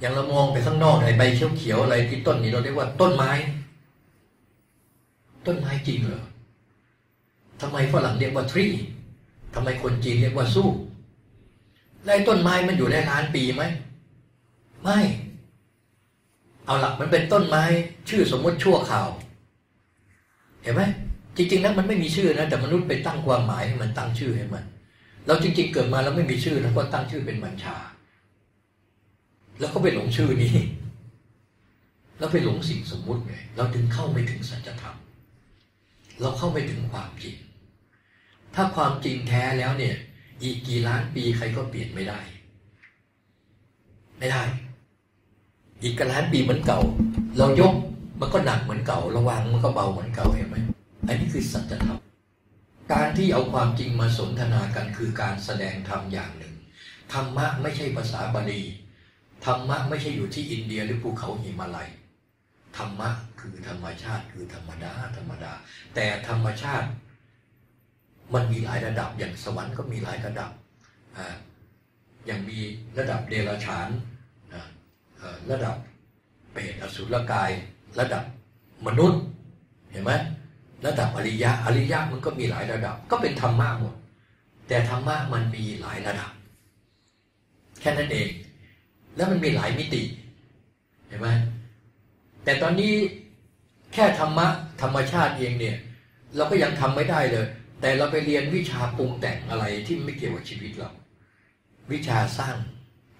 อย่างเรามองไปข้างนอกไอ้ใบเขียวๆอะไรที่ต้นนี้เราเรียกว่าต้นไม้ ต้นไม้จริงเหรอ ทำไมฝรั่งเรียกว่าทรีทำไมคนจีนเรียกว่าสู้แล้วต้นไม้มันอยู่ได้ล้านปีไหม ไม่ เอาหละมันเป็นต้นไม้ ชื่อสมมติชั่วข่าว เห็นไหมจริงๆแล้วมันไม่มีชื่อนะแต่มนุษย์ไปตั้งความหมายให้มันตั้งชื่อให้มัน เราจริง ๆ เกิดมาแล้วไม่มีชื่อแล้วก็ตั้งชื่อเป็นบัญชา แล้วก็ไปหลงชื่อนี้ แล้วไปหลงสิ่งสมมุติไงเราถึงเข้าไม่ถึงสัจธรรม เราเข้าไม่ถึงความจริง ถ้าความจริงแท้แล้วเนี่ย อีกกี่ล้านปีใครก็เปลี่ยนไม่ได้ ไม่ได้ อีกกี่ล้านปีเหมือนเก่า เรายกมันก็หนักเหมือนเก่า ระวังมันก็เบาเหมือนเก่าเห็นไหมอันนี้คือสัจธรรมการที่เอาความจริงมาสนทนากันคือการแสดงธรรมอย่างหนึ่งธรรมะไม่ใช่ภาษาบาลีธรรมะไม่ใช่อยู่ที่อินเดียหรือภูเขาหิมาลัยธรรมะคือธรรมชาติคือธรรมดาธรรมดา แต่ธรรมชาติ มันมีหลายระดับอย่างสวรรค์ก็มีหลายระดับอย่างมีระดับเดรัจฉานระดับเปรตอสุรกาย ระดับมนุษย์เห็นไหมระดับอริยะอริยะมันก็มีหลายระดับ ก็เป็นธรรมะหมด แต่ธรรมะมันมีหลายระดับ แค่นั้นเอง แล้วมันมีหลายมิติเห็นไหมแต่ตอนนี้แค่ธรรมะธรรมชาติเองเนี่ย เราก็ยังทำไม่ได้เลย แต่เราไปเรียนวิชาปรุงแต่งอะไรที่ไม่เกี่ยวกับชีวิตเรา วิชาสร้าง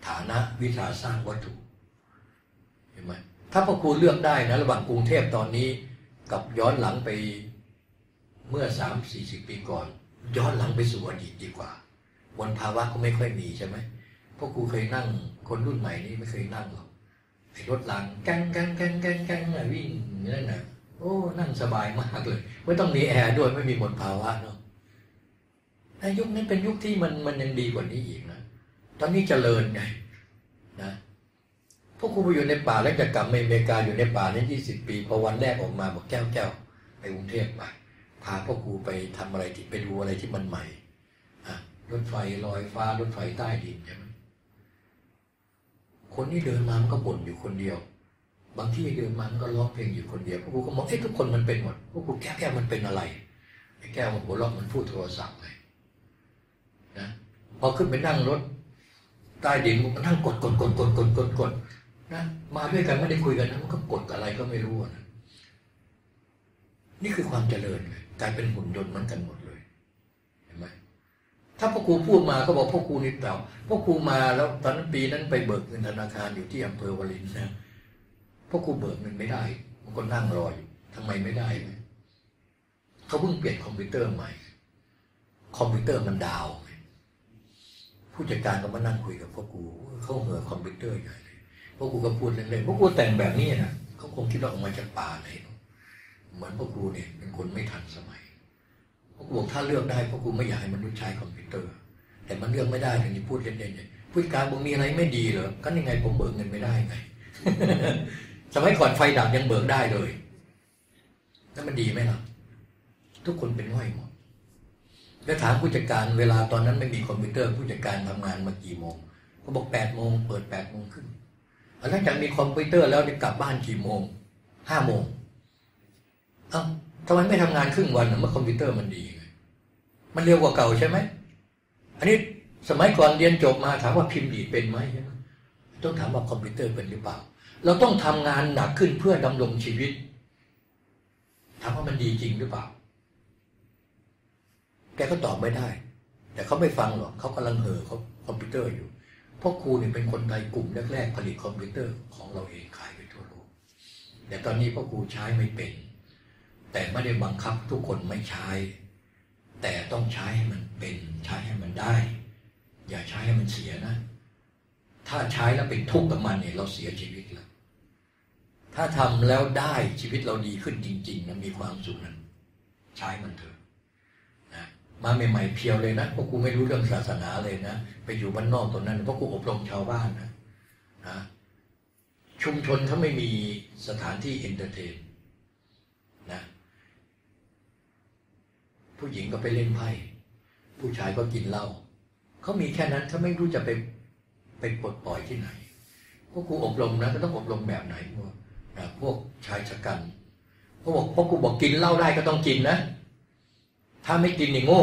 ฐานะวิชาสร้างวัตถุเห็นไหมถ้าพ่อครูเลือกได้นะระหว่างกรุงเทพตอนนี้ กับย้อนหลังไปเมื่อสามสี่สิบปีก่อน ย้อนหลังไปสู่อดีตดีกว่าวันภาวะก็ไม่ค่อยมีใช่ไหมพวกครูเคยนั่งคนรุ่นใหม่นี่ไม่เคยนั่งหรอกไอ้รถลังกังกังกังกังกังวิ่งนั่นน่ะ โอ้นั่งสบายมากเลย ไม่ต้องมีแอร์ด้วยไม่มีมลภาวะเนาะในยุคนั้นเป็นยุคที่มันมันยังดีกว่านี้อีกนะตอนนี้เจริญไงนะพวกครูไปอยู่ในป่าแล้วจะกลับมาอเมริกาอยู่ในป่านี้ยี่สิบปีพอวันแรกออกมาบอกแก้วแก้วไปกรุงเทพไปพาพ่อครูไปทำอะไรที่ไปดูอะไรที่มันใหม่อะรถไฟลอยฟ้ารถไฟใต้ดินใช่ไหมคนที่เดินมามันก็บ่นอยู่คนเดียว บางที่เดินมามันก็ร้องเพลงอยู่คนเดียวพวกครูก็มองเอ๊ะทุกคนมันเป็นหมดพวกครูแก้วแก้วมันเป็นอะไรไอ้แก้วมันหัวเราะมันพูดโทรศัพท์เลยนะพอขึ้นไปนั่งรถใต้ดินมันนั่งกดกดกดกดกดกดกดนะมาด้วยกันไม่ได้คุยกันนะมันก็กดอะไรก็ไม่รู้นะนี่คือความเจริญเลยกลายเป็นหุ่นยนต์มือนกันหมดเลยเห็นไหมถ้าพ่อครูพูดมาก็บอกพ่อครูนี่เปล่าพ่อครูมาแล้วตอนนั้นปีนั้นไปเบิกเงินธนาคารอยู่ที่อำเภอวารินนะ พ่อครูเบิกเงินไม่ได้มันก็นั่งรออยู่ทำไมไม่ได้ไหมเขาเพิ่งเปลี่ยนคอมพิวเตอร์ใหม่ คอมพิวเตอร์มัน down ผู้จัดการก็มานั่งคุยกับพ่อครูเขาเห่อคอมพิวเตอร์ใหญ่เลยพ่อครูก็พูดเล่นๆพ่อครูแต่งแบบนี้นะเขาคงคิดว่าออกมาจากป่าไหนเหมือนพ่อครูเนี่ยเป็นคนไม่ทันสมัยพ่อครูบอกถ้าเลือกได้พ่อครูไม่อยากให้มนุษย์ใช้คอมพิวเตอร์ แต่มันเลือกไม่ได้อย่างนี้พูดเล่นๆเนี่ยผู้การบอกมีอะไรไม่ดีเหรอก็ยังไงผมเบิกเงินไม่ได้ไง สมัยก่อนไฟดับยังเบิกได้เลยแล้วมันดีไหมล่ะ ทุกคนเป็นง่อยหมดแล้วถามผู้จัดการเวลาตอนนั้นไม่มีคอมพิวเตอร์ผู้จัดการทำงานมากี่โมงเขาบอกแปดโมงเปิดแปดโมงขึ้นหลังจากมีคอมพิวเตอร์แล้วจะกลับบ้านกี่โมงห้าโมงเอ้าทำไมไม่ทำงานครึ่งวันเมื่อคอมพิวเตอร์มันดีไงมันเร็วกว่าเก่าใช่ไหมอันนี้สมัยก่อนเรียนจบมาถามว่าพิมพ์ดีดเป็นไหมต้องถามว่าคอมพิวเตอร์เป็นหรือเปล่า เราต้องทำงานหนักขึ้นเพื่อดำรงชีวิตถามว่ามันดีจริงหรือเปล่า แกก็ตอบไม่ได้ แต่เขาไม่ฟังหรอกเขากำลังเห่อเขาคอมพิวเตอร์อยู่ เพราะครูเนี่ยเป็นคนไทยกลุ่มแรกๆผลิตคอมพิวเตอร์ของเราเองขายไปทั่วโลก แต่ตอนนี้พ่อครูใช้ไม่เป็น แต่ไม่ได้บังคับทุกคนไม่ใช้ แต่ต้องใช้ให้มันเป็น ใช้ให้มันได้ อย่าใช้ให้มันเสียนะถถ้าใช้แล้วเป็นทุกข์กับมันเนี่ยเราเสียชีวิตแล้ว ถ้าทำแล้วได้ชีวิตเราดีขึ้นจริง ๆนะมีความสุขนั้นใช้มันเถอะนะมาใหม่ๆเพียวเลยนะพวกกูไม่รู้เรื่องศาสนาเลยนะไปอยู่บ้านนอกตรงนั้นเพราะกูอบรมชาวบ้านนะนะชุมชนเขาไม่มีสถานที่ entertain นะผู้หญิงก็ไปเล่นไพ่ผู้ชายก็กินเหล้าเขามีแค่นั้นเขาไม่รู้จะไปไปปลดปล่อยที่ไหนพวกกูอบรมนะก็ต้องอบรมแบบไหนพวกนะ พวกชายชะกันพวกบอกพวกกูบอกกินเหล้าได้ก็ต้องกินนะ ถ้าไม่กินนี่โง่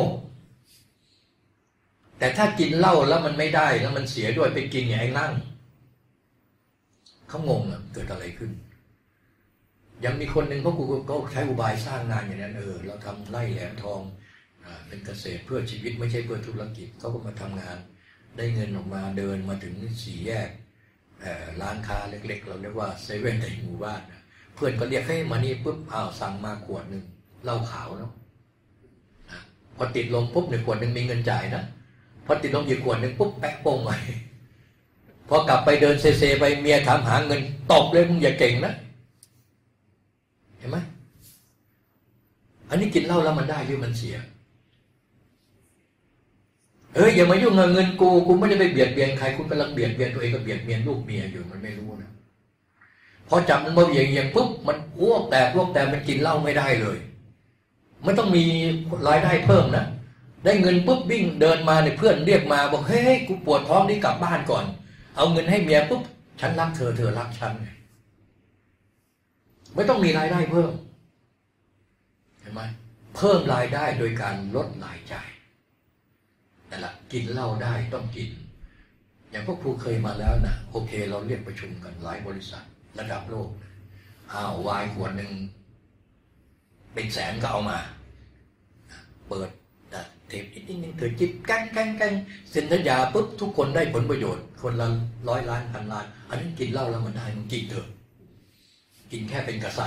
แต่ถ้ากินเหล้าแล้วมันไม่ได้แล้วมันเสียด้วยไปกินอย่างไอ้นั่งเขางงอะเกิดอะไรขึ้น ยังมีคนหนึ่งพวกกูก็ใช้อุบายสร้างงานอย่างนั้นเออเราทำไร่แหลมทองเป็นเกษตรเพื่อชีวิตไม่ใช่เพื่อธุรกิจเขาก็มาทำงาน ได้เงินออกมาเดินมาถึงสี่แยก ร้านค้าเล็ก ๆ เราเรียกว่าเซเว่นในหมู่บ้านนะเพื่อนก็เรียกให้มานี่ปุ๊บอ้าวสั่งมาขวดหนึ่งเหล้าขาวเนาะนะพอติดลมปุ๊บหนึ่งขวดหนึ่งมีเงินจ่ายนะพอติดลมอีกขวดหนึ่งปุ๊บแป๊กโป้งไปพอกลับไปเดินเซเซไปเมียถามหาเงินตบเลยมึงอย่าเก่งนะเห็นไหมอันนี้กินเหล้าแล้วมันได้หรือมันเสีย เอ้ยอย่ามายุ่งเงินกูกูไม่ได้ไปเบียดเบียนใครคุณกำลังเบียดเบียนตัวเองกับเบียดเบียนลูกเมียอยู่มันไม่รู้นะพอจับมันมาเบียงเบียงปุ๊บมันอ้วกแต่พวกแต่มันกินเหล้าไม่ได้เลยไม่ต้องมีรายได้เพิ่มนะได้เงินปุ๊บวิ่งเดินมาเนี่ยเพื่อนเรียกมาบอกเฮ้ยกูปวดท้องนี่กลับบ้านก่อน เอาเงินให้เมียปุ๊บฉันรักเธอเธอรักฉันไม่ต้องมีรายได้เพิ่มเห็นไหมเพิ่มรายได้โดยการลดรายจ่าย นั่นแหละกินเหล้าได้ต้องกิน อย่างพวกครูเคยมาแล้วนะโอเค เราเรียกประชุมกันหลายบริษัทระดับโลกอ้าววายขวดหนึ่งเป็นแสนก็เอามา เปิดเทปนิดนึงเธอจิบกันกันกันเซ็นสัญญาปุ๊บทุกคนได้ผลประโยชน์ คนละร้อยล้านพันล้าน อันนั้นกินเหล้าแล้วมันได้มันกินเถอะ กินแค่เป็นกระใส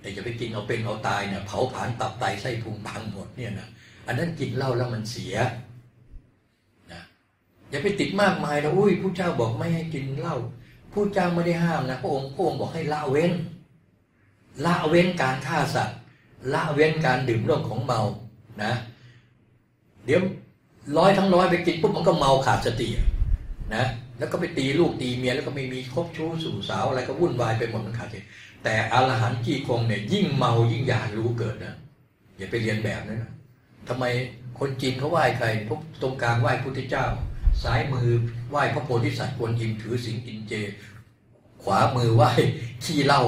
แต่จะไปกินเอาเป็นเอาตายเนี่ยเผาผลาญตับไตไส้พุงพังหมดเนี่ยนะอันนั้นกินเหล้าแล้วมันเสีย อย่าไปติดมากมายนะอุ้ยผู้เจ้าบอกไม่ให้กินเหล้าผู้เจ้าไม่ได้ห้ามนะพระองค์พระองค์บอกให้ละเว้น ละเว้นการฆ่าสัตว์ ละเว้นการดื่มเรื่องของเมานะ เดี๋ยวร้อยทั้งร้อยไปกินปุ๊บมันก็เมาขาดสตินะแล้วก็ไปตีลูกตีเมียแล้วก็ไม่มีคบชู้สู่สาวอะไรก็วุ่นวายไปหมดมันขาดสติแต่อรหันต์จีคงเนี่ยยิ่งเมายิ่งอยากรู้เกิดนะอย่าไปเรียนแบบนะนะทำไมคนจีนเขาไหว้ใครพวกตรงกลางไหว้พุทธเจ้า ซ้ายมือไหว้พระโพธิสัตว์กวนอิมถือสิงกินเจ ขวามือไหว้ขี้เหล้า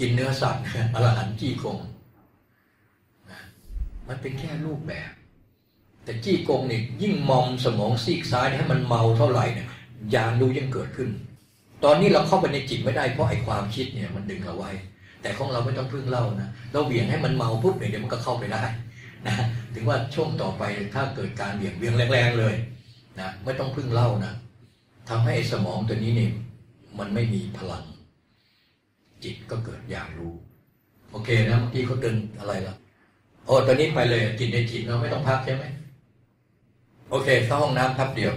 กินเนื้อสัตว์อรหันต์จี้คงมันเป็นแค่รูปแบบ แต่จี้กงนี่ยิ่งมอมสมองซีกซ้ายให้มันเมาเท่าไหร่เนี่ยยานรู้ยังเกิดขึ้น ตอนนี้เราเข้าไปในจิตไม่ได้เพราะไอ้ความคิดเนี่ยมันดึงเราไว้ แต่ของเราไม่ต้องพึ่งเล่านะเราเบี่ยงให้มันเมาปุ๊บเนี่ยเดี๋ยวมันก็เข้าไปได้นะถึงว่าช่วงต่อไปถ้าเกิดการเบี่ยงเบี่ยงแรงๆเลย นะไม่ต้องพึ่งเล่านะทำให้สมองตัวนี้เนี่ยมันไม่มีพลัง จิตก็เกิดอยากรู้ โอเคนะเมื่อกี้เขาเตือนอะไรล่ะโอ้ตอนนี้ไปเลยจิตในจิตเราไม่ต้องพักใช่ไหมโอเคเข้าห้องน้ำพับเดียว